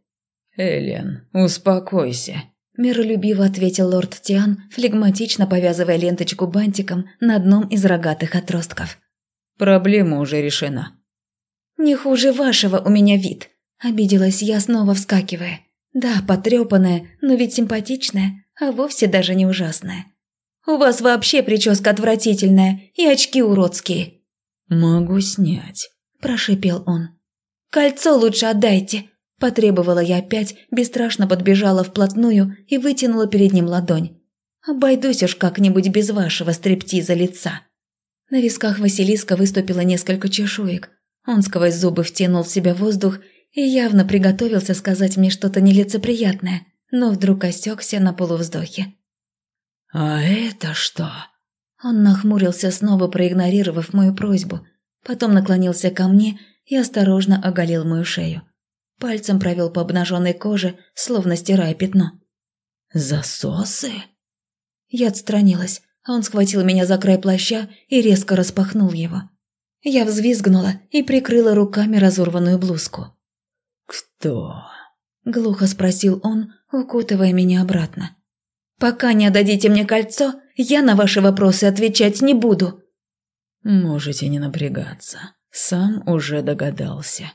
«Элен, успокойся», – миролюбиво ответил лорд Тиан, флегматично повязывая ленточку бантиком на одном из рогатых отростков. «Проблема уже решена». «Не хуже вашего у меня вид», – обиделась я, снова вскакивая. «Да, потрепанная, но ведь симпатичная, а вовсе даже не ужасная. У вас вообще прическа отвратительная и очки уродские». «Могу снять», – прошипел он. «Кольцо лучше отдайте», – потребовала я опять, бесстрашно подбежала вплотную и вытянула перед ним ладонь. «Обойдусь уж как-нибудь без вашего стриптиза лица». На висках Василиска выступило несколько чешуек. Он сквозь зубы втянул в себя воздух и явно приготовился сказать мне что-то нелицеприятное, но вдруг осекся на полувздохе. «А это что?» Он нахмурился, снова проигнорировав мою просьбу. Потом наклонился ко мне и осторожно оголил мою шею. Пальцем провел по обнаженной коже, словно стирая пятно. «Засосы?» Я отстранилась, а он схватил меня за край плаща и резко распахнул его. Я взвизгнула и прикрыла руками разорванную блузку. «Кто?» – глухо спросил он, укутывая меня обратно. Пока не отдадите мне кольцо, я на ваши вопросы отвечать не буду». «Можете не напрягаться. Сам уже догадался.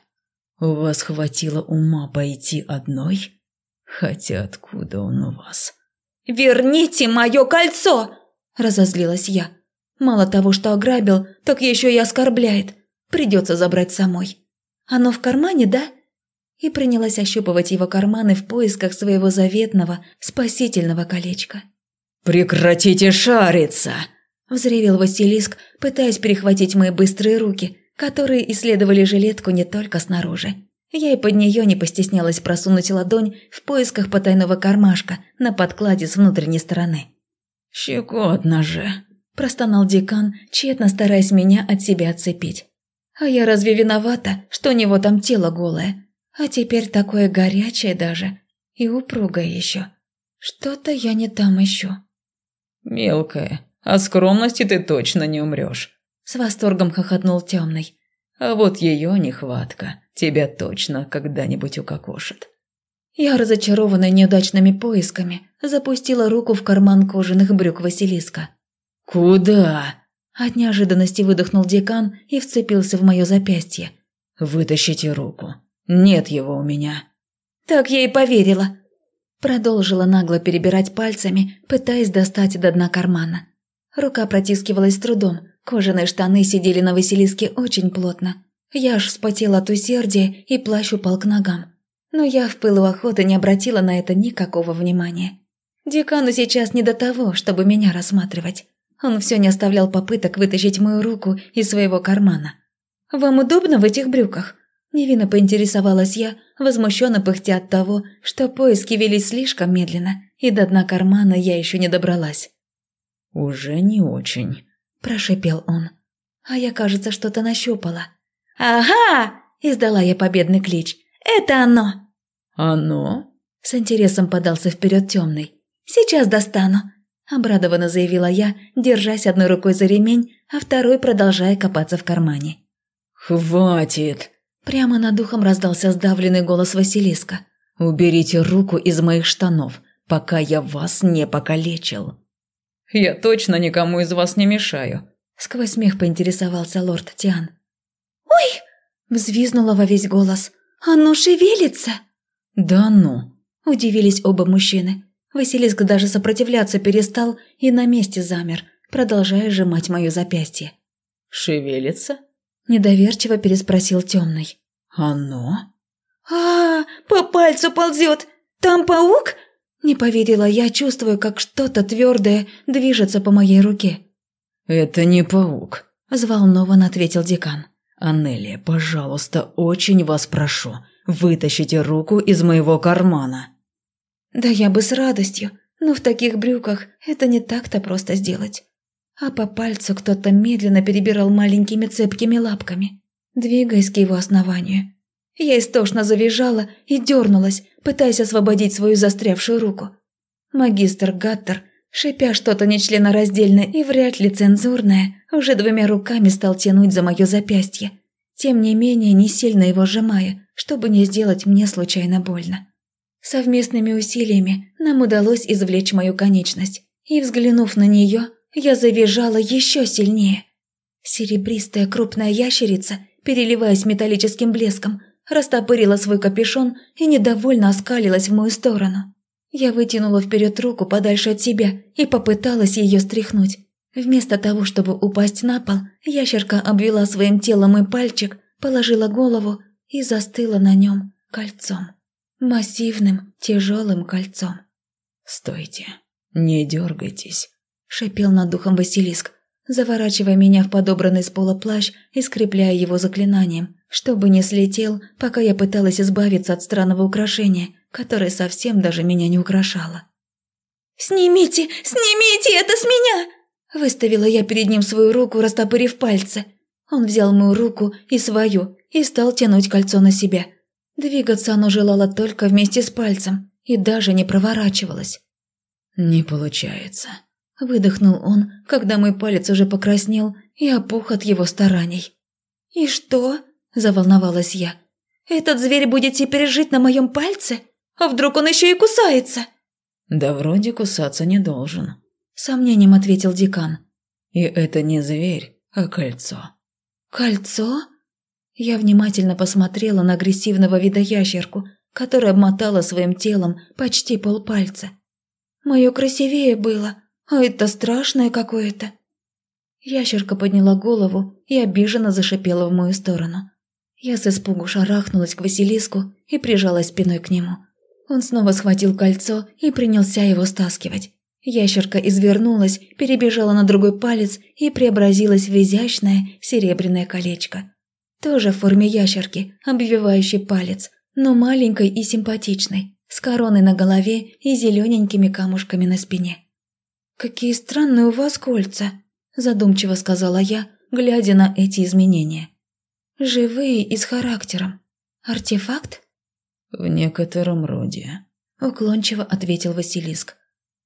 У вас хватило ума пойти одной? Хотя откуда он у вас?» «Верните мое кольцо!» – разозлилась я. «Мало того, что ограбил, так еще и оскорбляет. Придется забрать самой. Оно в кармане, да?» и принялась ощупывать его карманы в поисках своего заветного, спасительного колечка. «Прекратите шариться!» – взревел Василиск, пытаясь перехватить мои быстрые руки, которые исследовали жилетку не только снаружи. Я и под нее не постеснялась просунуть ладонь в поисках потайного кармашка на подкладе с внутренней стороны. «Щекотно же!» – простонал декан, тщетно стараясь меня от себя отцепить. «А я разве виновата, что у него там тело голое? А теперь такое горячее даже. И упругое еще. Что-то я не там ищу. «Мелкая, о скромности ты точно не умрешь», – с восторгом хохотнул темный. «А вот ее нехватка тебя точно когда-нибудь укокошит». Я, разочарованная неудачными поисками, запустила руку в карман кожаных брюк Василиска. «Куда?» От неожиданности выдохнул декан и вцепился в мое запястье. «Вытащите руку. Нет его у меня». «Так я и поверила». Продолжила нагло перебирать пальцами, пытаясь достать до дна кармана. Рука протискивалась с трудом, кожаные штаны сидели на Василиске очень плотно. Я аж вспотела от усердия, и плащ упал к ногам. Но я в пылу охоты не обратила на это никакого внимания. Декану сейчас не до того, чтобы меня рассматривать. Он все не оставлял попыток вытащить мою руку из своего кармана. «Вам удобно в этих брюках?» Невинно поинтересовалась я, возмущенно пыхтя от того, что поиски велись слишком медленно, и до дна кармана я еще не добралась. «Уже не очень», – прошепел он. А я, кажется, что-то нащупала. «Ага!» – издала я победный клич. «Это оно!» «Оно?» – с интересом подался вперед темный. «Сейчас достану!» – обрадованно заявила я, держась одной рукой за ремень, а второй продолжая копаться в кармане. «Хватит!» Прямо над духом раздался сдавленный голос Василиска. «Уберите руку из моих штанов, пока я вас не покалечил». «Я точно никому из вас не мешаю», – сквозь смех поинтересовался лорд Тиан. «Ой!» – взвизнула во весь голос. «Оно шевелится!» «Да ну!» – удивились оба мужчины. Василиск даже сопротивляться перестал и на месте замер, продолжая сжимать мое запястье. «Шевелится?» – недоверчиво переспросил темный. «Оно?» а, -а, -а по пальцу ползет! Там паук?» Не поверила я, чувствуя, как что-то твердое движется по моей руке. «Это не паук», – взволнованно ответил декан. «Анелия, пожалуйста, очень вас прошу, вытащите руку из моего кармана». «Да я бы с радостью, но в таких брюках это не так-то просто сделать». А по пальцу кто-то медленно перебирал маленькими цепкими лапками, двигаясь к его основанию. Я истошно завизжала и дернулась, пытаясь освободить свою застрявшую руку. Магистр Гаттер, шипя что-то нечленораздельное и вряд ли цензурное, уже двумя руками стал тянуть за мое запястье, тем не менее не сильно его сжимая, чтобы не сделать мне случайно больно. Совместными усилиями нам удалось извлечь мою конечность, и, взглянув на нее, я завизжала еще сильнее. Серебристая крупная ящерица, переливаясь металлическим блеском, растопырила свой капюшон и недовольно оскалилась в мою сторону. Я вытянула вперед руку подальше от себя и попыталась ее стряхнуть. Вместо того, чтобы упасть на пол, ящерка обвела своим телом мой пальчик, положила голову и застыла на нем кольцом. Массивным, тяжелым кольцом. «Стойте, не дергайтесь», – шепел над духом Василиск, заворачивая меня в подобранный с пола плащ и скрепляя его заклинанием, чтобы не слетел, пока я пыталась избавиться от странного украшения, которое совсем даже меня не украшало. «Снимите! Снимите это с меня!» Выставила я перед ним свою руку, растопырив пальцы. Он взял мою руку и свою и стал тянуть кольцо на себя. Двигаться оно желало только вместе с пальцем и даже не проворачивалось. «Не получается», Выдохнул он, когда мой палец уже покраснел и опух от его стараний. «И что?» – заволновалась я. «Этот зверь будет теперь жить на моем пальце? А вдруг он еще и кусается?» «Да вроде кусаться не должен», – сомнением ответил декан. «И это не зверь, а кольцо». «Кольцо?» Я внимательно посмотрела на агрессивного вида ящерку, которая обмотала своим телом почти полпальца. «Мое красивее было, а это страшное какое-то. Ящерка подняла голову и обиженно зашипела в мою сторону. Я с испугу шарахнулась к Василиску и прижалась спиной к нему. Он снова схватил кольцо и принялся его стаскивать. Ящерка извернулась, перебежала на другой палец и преобразилась в изящное серебряное колечко. Тоже в форме ящерки, обвивающий палец, но маленькой и симпатичной, с короной на голове и зелененькими камушками на спине. «Какие странные у вас кольца», – задумчиво сказала я, глядя на эти изменения. «Живые и с характером. Артефакт?» «В некотором роде», – уклончиво ответил Василиск.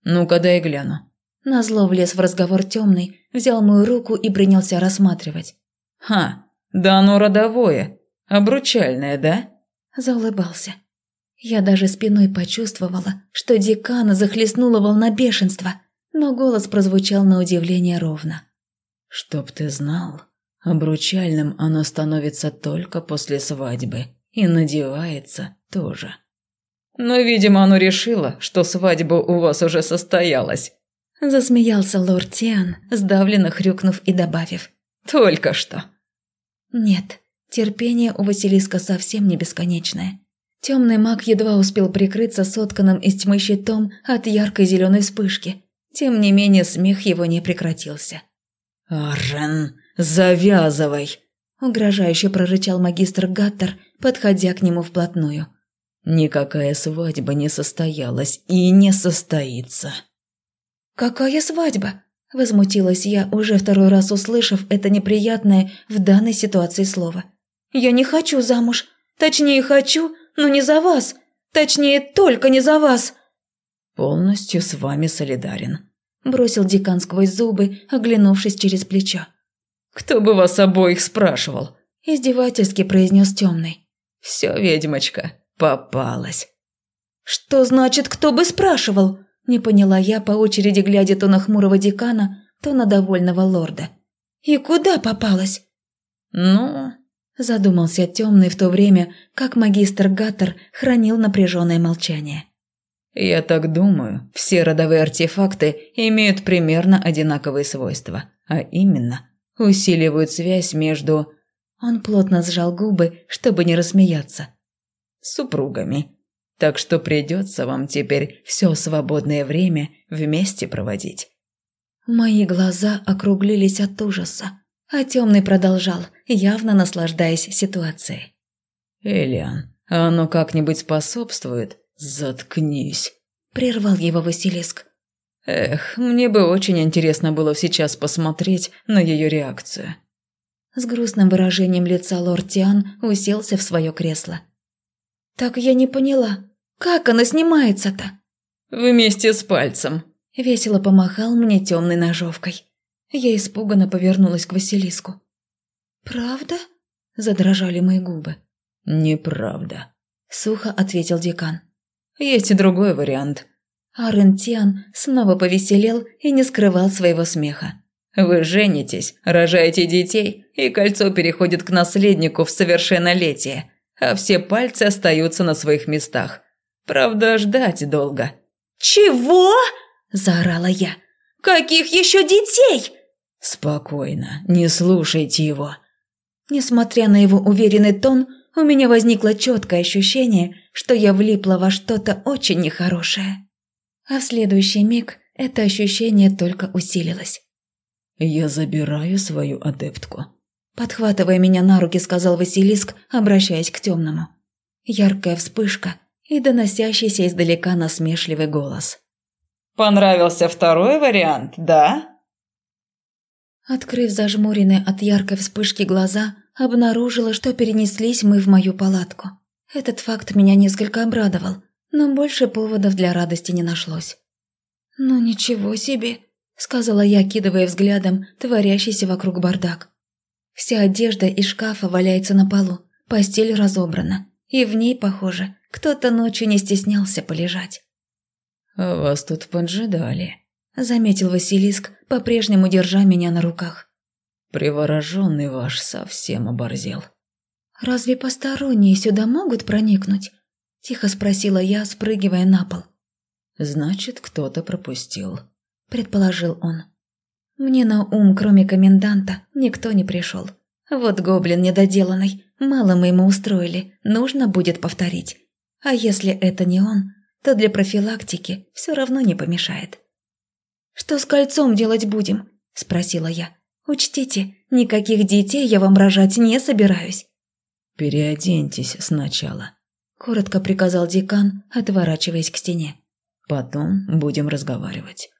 «Ну-ка дай гляну». Назло влез в разговор темный, взял мою руку и принялся рассматривать. «Ха, да оно родовое. Обручальное, да?» Заулыбался. Я даже спиной почувствовала, что декана захлестнула волна бешенства – но голос прозвучал на удивление ровно. «Чтоб ты знал, обручальным оно становится только после свадьбы и надевается тоже». «Но, видимо, оно решило, что свадьба у вас уже состоялась», – засмеялся лорд Тиан, сдавленно хрюкнув и добавив. «Только что». «Нет, терпение у Василиска совсем не бесконечное». Темный маг едва успел прикрыться сотканным из тьмы щитом от яркой зеленой вспышки, тем не менее, смех его не прекратился. «Арен, завязывай!» – угрожающе прорычал магистр Гаттер, подходя к нему вплотную. «Никакая свадьба не состоялась и не состоится». «Какая свадьба?» – возмутилась я, уже второй раз услышав это неприятное в данной ситуации слово. «Я не хочу замуж. Точнее, хочу, но не за вас. Точнее, только не за вас!» «Полностью с вами солидарен», – бросил декан сквозь зубы, оглянувшись через плечо. «Кто бы вас обоих спрашивал?» – издевательски произнес темный. «Все, ведьмочка, попалась». «Что значит, кто бы спрашивал?» – не поняла я, по очереди глядя то на хмурого декана, то на довольного лорда. «И куда попалась?» «Ну...» Задумался темный в то время, как магистр Гаттер хранил напряженное молчание. «Я так думаю, все родовые артефакты имеют примерно одинаковые свойства, а именно усиливают связь между...» Он плотно сжал губы, чтобы не рассмеяться. «Супругами. Так что придется вам теперь все свободное время вместе проводить». Мои глаза округлились от ужаса, а темный продолжал, явно наслаждаясь ситуацией. «Элиан, а оно как-нибудь способствует? Заткнись!» – прервал его Василиск. «Эх, мне бы очень интересно было сейчас посмотреть на ее реакцию». С грустным выражением лица лорд Тиан уселся в свое кресло. «Так я не поняла, как она снимается-то?» «Вместе с пальцем», – весело помахал мне темной ножовкой. Я испуганно повернулась к Василиску. «Правда?» – задрожали мои губы. «Неправда», – сухо ответил декан. «Есть и другой вариант». Арентиан снова повеселел и не скрывал своего смеха. «Вы женитесь, рожаете детей, и кольцо переходит к наследнику в совершеннолетие, а все пальцы остаются на своих местах. Правда, ждать долго». «Чего?» – заорала я. «Каких еще детей?» «Спокойно, не слушайте его». Несмотря на его уверенный тон, у меня возникло четкое ощущение, что я влипла во что-то очень нехорошее. А в следующий миг это ощущение только усилилось. «Я забираю свою адептку», – подхватывая меня на руки, сказал Василиск, обращаясь к темному. Яркая вспышка и доносящийся издалека насмешливый голос. «Понравился второй вариант, да?» Открыв зажмуренные от яркой вспышки глаза, обнаружила, что перенеслись мы в мою палатку. Этот факт меня несколько обрадовал, но больше поводов для радости не нашлось. «Ну ничего себе», — сказала я, кидывая взглядом творящийся вокруг бардак. Вся одежда из шкафа валяется на полу, постель разобрана, и в ней, похоже, кто-то ночью не стеснялся полежать. «Вас тут поджидали», – заметил Василиск, по-прежнему держа меня на руках. «Привороженный ваш совсем оборзел». «Разве посторонние сюда могут проникнуть?» – тихо спросила я, спрыгивая на пол. «Значит, кто-то пропустил», – предположил он. Мне на ум, кроме коменданта, никто не пришел. Вот гоблин недоделанный, мало мы ему устроили, нужно будет повторить. А если это не он, то для профилактики все равно не помешает. «Что с кольцом делать будем?» – спросила я. «Учтите, никаких детей я вам рожать не собираюсь». «Переоденьтесь сначала», – коротко приказал декан, отворачиваясь к стене. «Потом будем разговаривать».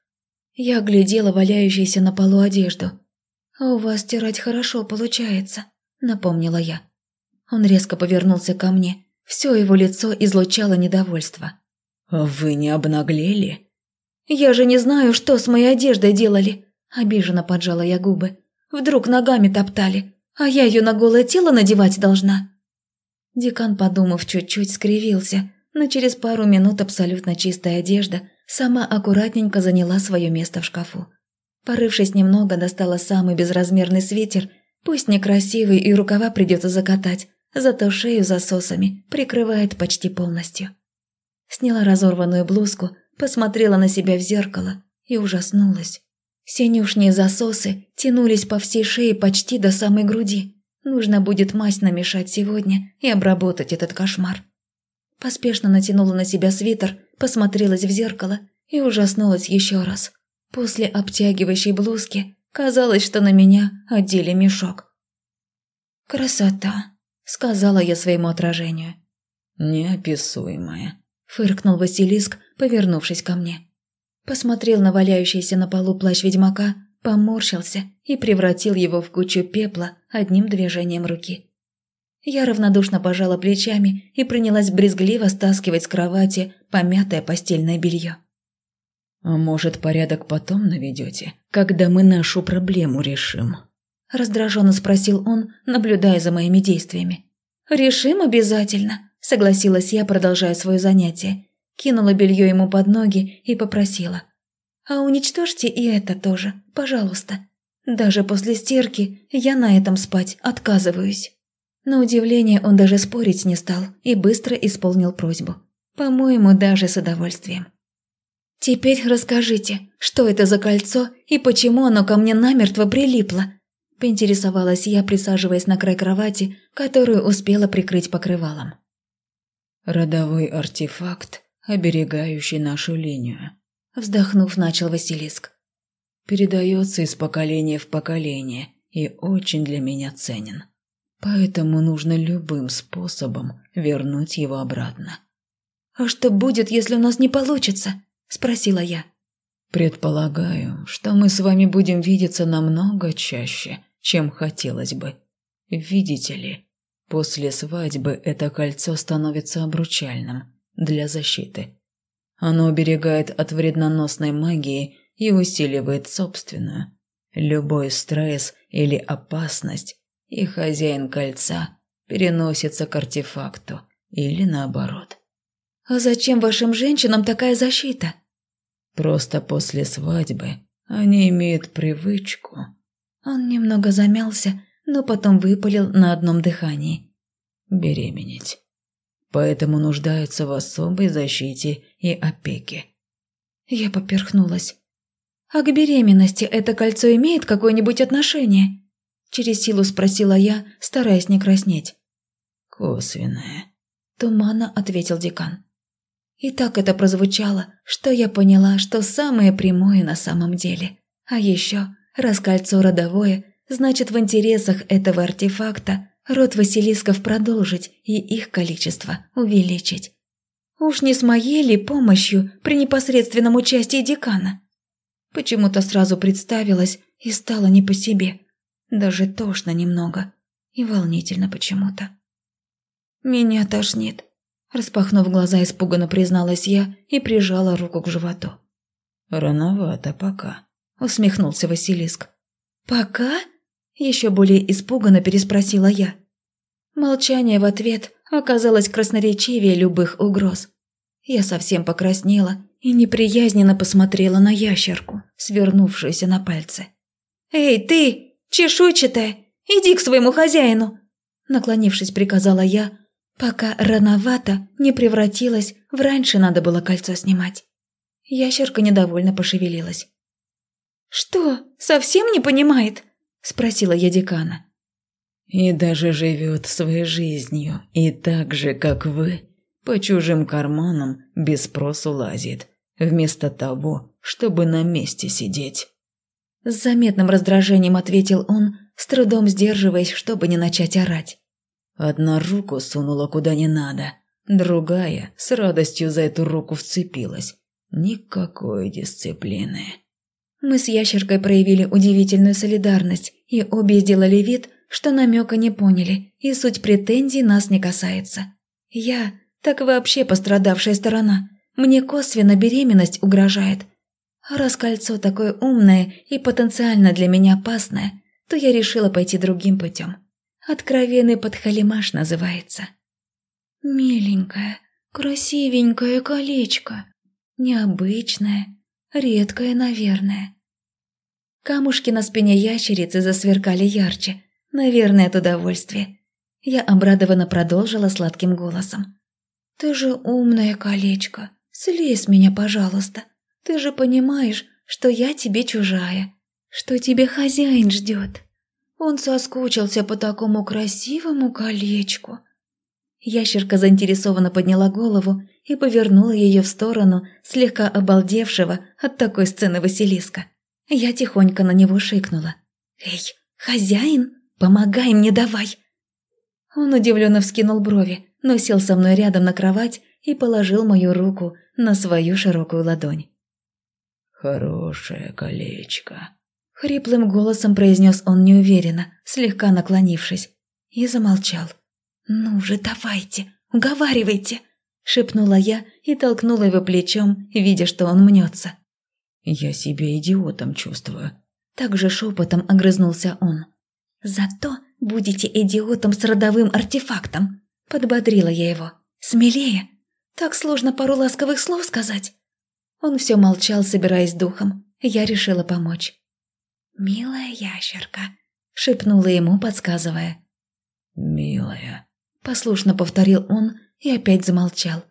Я глядела валяющуюся на полу одежду. «А у вас стирать хорошо получается», – напомнила я. Он резко повернулся ко мне. Все его лицо излучало недовольство. «Вы не обнаглели?» «Я же не знаю, что с моей одеждой делали!» Обиженно поджала я губы. «Вдруг ногами топтали, а я ее на голое тело надевать должна?» Декан, подумав чуть-чуть, скривился, но через пару минут абсолютно чистая одежда сама аккуратненько заняла свое место в шкафу. Порывшись немного, достала самый безразмерный свитер, пусть некрасивый и рукава придется закатать, зато шею засосами прикрывает почти полностью. Сняла разорванную блузку, посмотрела на себя в зеркало и ужаснулась. Синюшние засосы тянулись по всей шее почти до самой груди. Нужно будет мазь намешать сегодня и обработать этот кошмар. Поспешно натянула на себя свитер, посмотрелась в зеркало и ужаснулась еще раз. После обтягивающей блузки казалось, что на меня одели мешок. «Красота», — сказала я своему отражению. «Неописуемая», – фыркнул Василиск, повернувшись ко мне. Посмотрел на валяющийся на полу плащ ведьмака, поморщился и превратил его в кучу пепла одним движением руки. Я равнодушно пожала плечами и принялась брезгливо стаскивать с кровати помятое постельное белье. «А может, порядок потом наведете, когда мы нашу проблему решим?» Раздраженно спросил он, наблюдая за моими действиями. «Решим обязательно», Согласилась я, продолжая свое занятие. Кинула белье ему под ноги и попросила. «А уничтожьте и это тоже, пожалуйста. Даже после стирки я на этом спать отказываюсь». На удивление он даже спорить не стал и быстро исполнил просьбу. По-моему, даже с удовольствием. «Теперь расскажите, что это за кольцо и почему оно ко мне намертво прилипло?» – поинтересовалась я, присаживаясь на край кровати, которую успела прикрыть покрывалом. «Родовой артефакт, оберегающий нашу линию», – вздохнув, начал Василиск. «Передается из поколения в поколение и очень для меня ценен. Поэтому нужно любым способом вернуть его обратно». «А что будет, если у нас не получится?» – спросила я. «Предполагаю, что мы с вами будем видеться намного чаще, чем хотелось бы. Видите ли, после свадьбы это кольцо становится обручальным для защиты. Оно уберегает от вредноносной магии и усиливает собственную. Любой стресс или опасность, и хозяин кольца переносится к артефакту или наоборот. «А зачем вашим женщинам такая защита?» «Просто после свадьбы они имеют привычку». Он немного замялся, но потом выпалил на одном дыхании. «Беременеть. Поэтому нуждаются в особой защите и опеке». Я поперхнулась. «А к беременности это кольцо имеет какое-нибудь отношение?» Через силу спросила я, стараясь не краснеть. «Косвенное», – туманно ответил декан. И так это прозвучало, что я поняла, что самое прямое на самом деле. А еще, раз кольцо родовое, значит в интересах этого артефакта род Василисков продолжить и их количество увеличить. Уж не с моей ли помощью при непосредственном участии декана? Почему-то сразу представилось и стало не по себе. Даже тошно немного и волнительно почему-то. Меня тошнит. Распахнув глаза, испуганно призналась я и прижала руку к животу. «Рановато пока», – усмехнулся Василиск. «Пока?» – еще более испуганно переспросила я. Молчание в ответ оказалось красноречивее любых угроз. Я совсем покраснела и неприязненно посмотрела на ящерку, свернувшуюся на пальце. «Эй, ты, чешуйчатая, иди к своему хозяину!» Наклонившись, приказала я, пока рановато не превратилась в раньше надо было кольцо снимать. Ящерка недовольно пошевелилась. «Что, совсем не понимает?» – спросила я декана. «И даже живет своей жизнью, и так же, как вы, по чужим карманам без спросу лазит, вместо того, чтобы на месте сидеть». С заметным раздражением ответил он, с трудом сдерживаясь, чтобы не начать орать. Одна руку сунула куда не надо, другая с радостью за эту руку вцепилась. Никакой дисциплины. Мы с ящеркой проявили удивительную солидарность и обе сделали вид, что намека не поняли, и суть претензий нас не касается. Я так вообще пострадавшая сторона. Мне косвенно беременность угрожает. А раз кольцо такое умное и потенциально для меня опасное, то я решила пойти другим путем. Откровенный подхалимаш называется. Миленькое, красивенькое колечко. Необычное, редкое, наверное. Камушки на спине ящерицы засверкали ярче, наверное, от удовольствия. Я обрадованно продолжила сладким голосом. «Ты же умное колечко, слезь меня, пожалуйста. Ты же понимаешь, что я тебе чужая, что тебе хозяин ждет». Он соскучился по такому красивому колечку. Ящерка заинтересованно подняла голову и повернула ее в сторону слегка обалдевшего от такой сцены Василиска. Я тихонько на него шикнула. «Эй, хозяин, помогай мне давай!» Он удивленно вскинул брови, но сел со мной рядом на кровать и положил мою руку на свою широкую ладонь. «Хорошее колечко», Хриплым голосом произнес он неуверенно, слегка наклонившись. И замолчал. «Ну же, давайте, уговаривайте!» Шепнула я и толкнула его плечом, видя, что он мнется. «Я себя идиотом чувствую». Так же шепотом огрызнулся он. «Зато будете идиотом с родовым артефактом», – подбодрила я его. «Смелее! Так сложно пару ласковых слов сказать». Он все молчал, собираясь духом. Я решила помочь. «Милая ящерка», — шепнула ему, подсказывая. «Милая», – послушно повторил он и опять замолчал.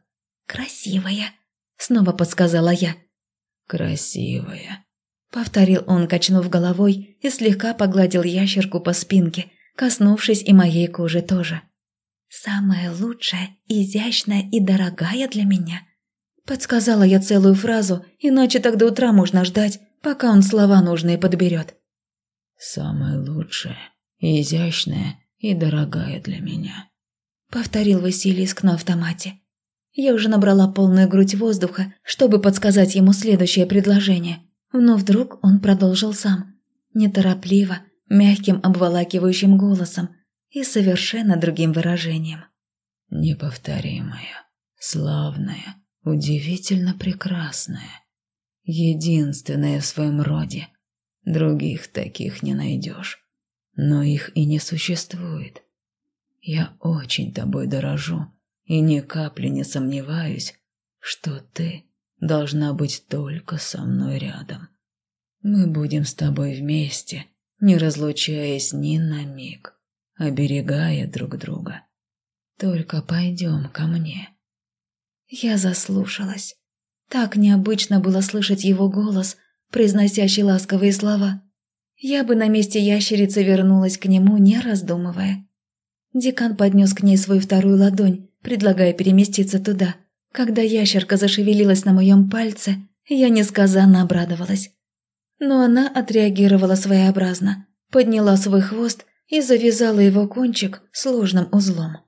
«Красивая», – снова подсказала я. «Красивая», – повторил он, качнув головой и слегка погладил ящерку по спинке, коснувшись и моей кожи тоже. «Самая лучшая, изящная и дорогая для меня», – подсказала я целую фразу, иначе так до утра можно ждать, пока он слова нужные подберет. «Самая лучшая, изящная и дорогая для меня», – повторил Василиск на автомате. Я уже набрала полную грудь воздуха, чтобы подсказать ему следующее предложение, но вдруг он продолжил сам, неторопливо, мягким обволакивающим голосом и совершенно другим выражением. «Неповторимая, славная, удивительно прекрасная, единственная в своем роде. Других таких не найдешь, но их и не существует. Я очень тобой дорожу и ни капли не сомневаюсь, что ты должна быть только со мной рядом. Мы будем с тобой вместе, не разлучаясь ни на миг, оберегая друг друга. Только пойдем ко мне. Я заслушалась. Так необычно было слышать его голос, произносящий ласковые слова. Я бы на месте ящерицы вернулась к нему, не раздумывая. Декан поднес к ней свою вторую ладонь, предлагая переместиться туда. Когда ящерка зашевелилась на моем пальце, я несказанно обрадовалась. Но она отреагировала своеобразно, подняла свой хвост и завязала его кончик сложным узлом.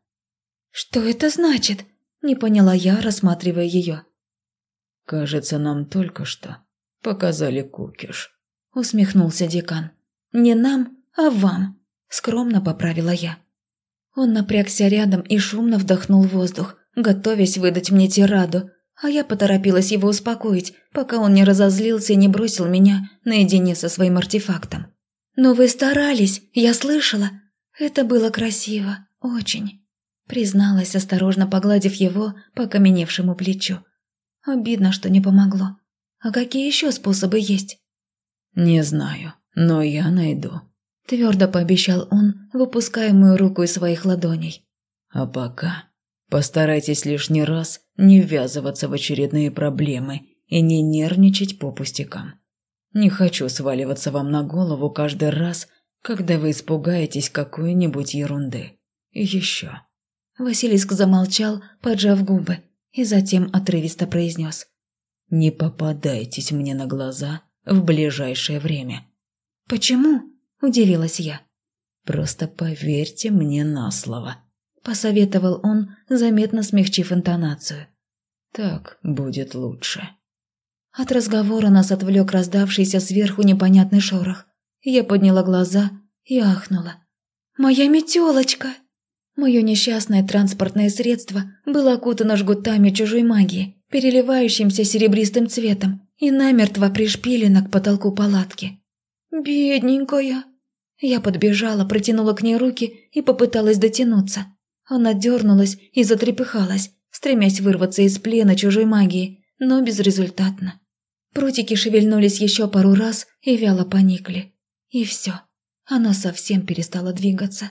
«Что это значит?» – не поняла я, рассматривая ее. «Кажется, нам только что показали кукиш», – усмехнулся декан. «Не нам, а вам», – скромно поправила я. Он напрягся рядом и шумно вдохнул воздух, готовясь выдать мне тираду, а я поторопилась его успокоить, пока он не разозлился и не бросил меня наедине со своим артефактом. «Но вы старались, я слышала. Это было красиво, очень», – призналась, осторожно погладив его по каменевшему плечу. Обидно, что не помогло. А какие еще способы есть? «Не знаю, но я найду», Твердо пообещал он, выпуская мою руку из своих ладоней. «А пока постарайтесь лишний раз не ввязываться в очередные проблемы и не нервничать по пустякам. Не хочу сваливаться вам на голову каждый раз, когда вы испугаетесь какой-нибудь ерунды. И еще». Василиск замолчал, поджав губы, и затем отрывисто произнес. «Не попадайтесь мне на глаза в ближайшее время». «Почему?» – удивилась я. «Просто поверьте мне на слово», – посоветовал он, заметно смягчив интонацию. «Так будет лучше». От разговора нас отвлек раздавшийся сверху непонятный шорох. Я подняла глаза и ахнула. «Моя метелочка!» Мое несчастное транспортное средство было окутано жгутами чужой магии, переливающимся серебристым цветом, и намертво пришпилено к потолку палатки. «Бедненькая!» Я подбежала, протянула к ней руки и попыталась дотянуться. Она дернулась и затрепыхалась, стремясь вырваться из плена чужой магии, но безрезультатно. Прутики шевельнулись еще пару раз и вяло поникли. И все. Она совсем перестала двигаться.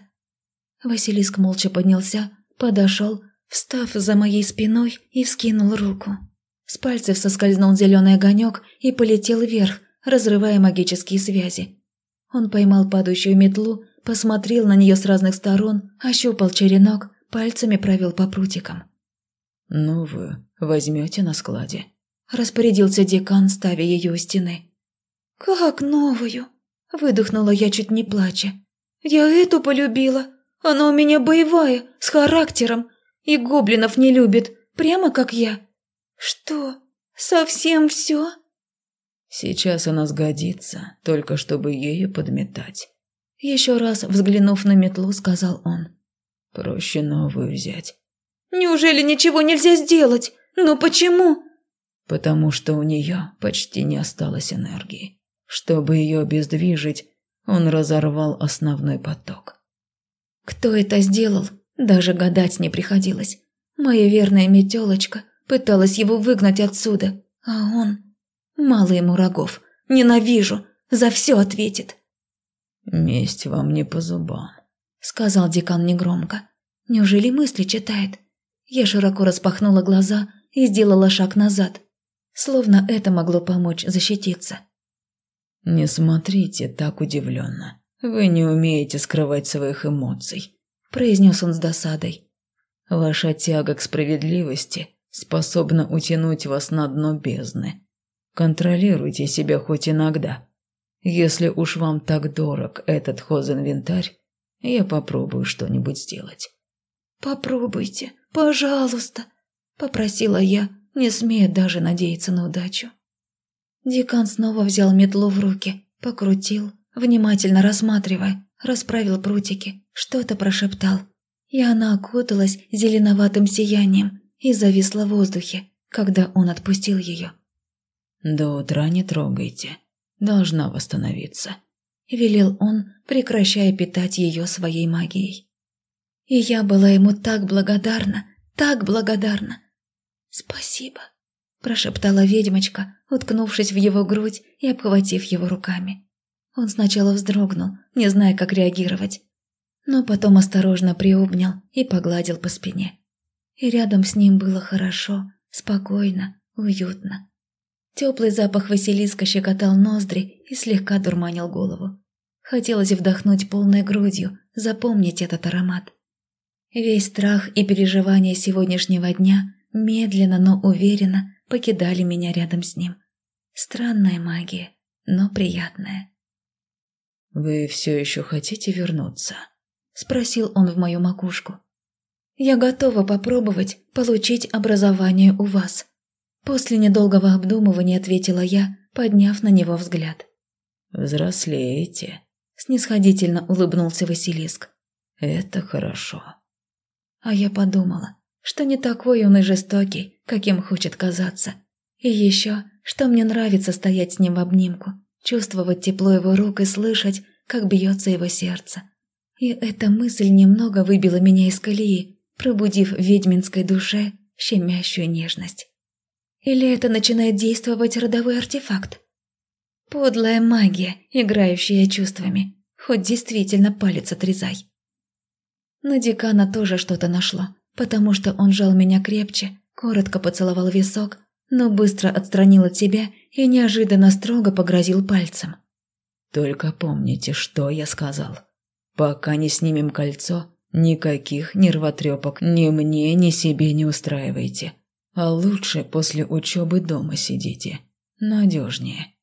Василиск молча поднялся, подошел, встав за моей спиной и вскинул руку. С пальцев соскользнул зеленый огонек и полетел вверх, разрывая магические связи. Он поймал падающую метлу, посмотрел на нее с разных сторон, ощупал черенок, пальцами провел по прутикам. «Новую возьмете на складе?» – распорядился декан, ставя ее у стены. «Как новую?» – выдохнула я, чуть не плача. «Я эту полюбила. Она у меня боевая, с характером, и гоблинов не любит, прямо как я. Что, совсем все?» Сейчас она сгодится, только чтобы ею подметать. Еще раз взглянув на метлу, сказал он. Проще новую взять. Неужели ничего нельзя сделать? Но почему? Потому что у нее почти не осталось энергии. Чтобы ее обездвижить, он разорвал основной поток. Кто это сделал, даже гадать не приходилось. Моя верная метелочка пыталась его выгнать отсюда, а он Мало ему рогов. Ненавижу. За все ответит. Месть вам не по зубам. сказал декан негромко. «Неужели мысли читает?» Я широко распахнула глаза и сделала шаг назад, словно это могло помочь защититься. «Не смотрите так удивленно. Вы не умеете скрывать своих эмоций», – произнес он с досадой. «Ваша тяга к справедливости способна утянуть вас на дно бездны. Контролируйте себя хоть иногда. Если уж вам так дорог этот хозинвентарь, я попробую что-нибудь сделать». «Попробуйте, пожалуйста», – попросила я, не смея даже надеяться на удачу. Декан снова взял метлу в руки, покрутил, внимательно рассматривая, расправил прутики, что-то прошептал. И она окуталась зеленоватым сиянием и зависла в воздухе, когда он отпустил ее. «До утра не трогайте. Должна восстановиться», – велел он, прекращая питать ее своей магией. И я была ему так благодарна, так благодарна. «Спасибо», – прошептала ведьмочка, уткнувшись в его грудь и обхватив его руками. Он сначала вздрогнул, не зная, как реагировать, но потом осторожно приобнял и погладил по спине. И рядом с ним было хорошо, спокойно, уютно. Теплый запах Василиска щекотал ноздри и слегка дурманил голову. Хотелось вдохнуть полной грудью, запомнить этот аромат. Весь страх и переживания сегодняшнего дня медленно, но уверенно покидали меня рядом с ним. Странная магия, но приятная. «Вы все еще хотите вернуться?» – спросил он в мою макушку. «Я готова попробовать получить образование у вас», После недолгого обдумывания ответила я, подняв на него взгляд. «Взрослеете», – снисходительно улыбнулся Василиск. «Это хорошо». А я подумала, что не такой он и жестокий, каким хочет казаться. И еще, что мне нравится стоять с ним в обнимку, чувствовать тепло его рук и слышать, как бьется его сердце. И эта мысль немного выбила меня из колеи, пробудив в ведьминской душе щемящую нежность. Или это начинает действовать родовой артефакт? Подлая магия, играющая чувствами. Хоть действительно палец отрезай. На декана тоже что-то нашло, потому что он жал меня крепче, коротко поцеловал висок, но быстро отстранил от себя и неожиданно строго погрозил пальцем. «Только помните, что я сказал. Пока не снимем кольцо, никаких нервотрепок ни мне, ни себе не устраивайте. А лучше после учебы дома сидите. Надежнее.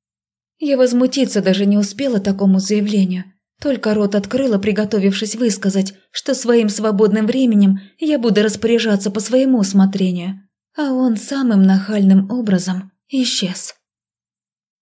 Я возмутиться даже не успела такому заявлению. Только рот открыла, приготовившись высказать, что своим свободным временем я буду распоряжаться по своему усмотрению. А он самым нахальным образом исчез.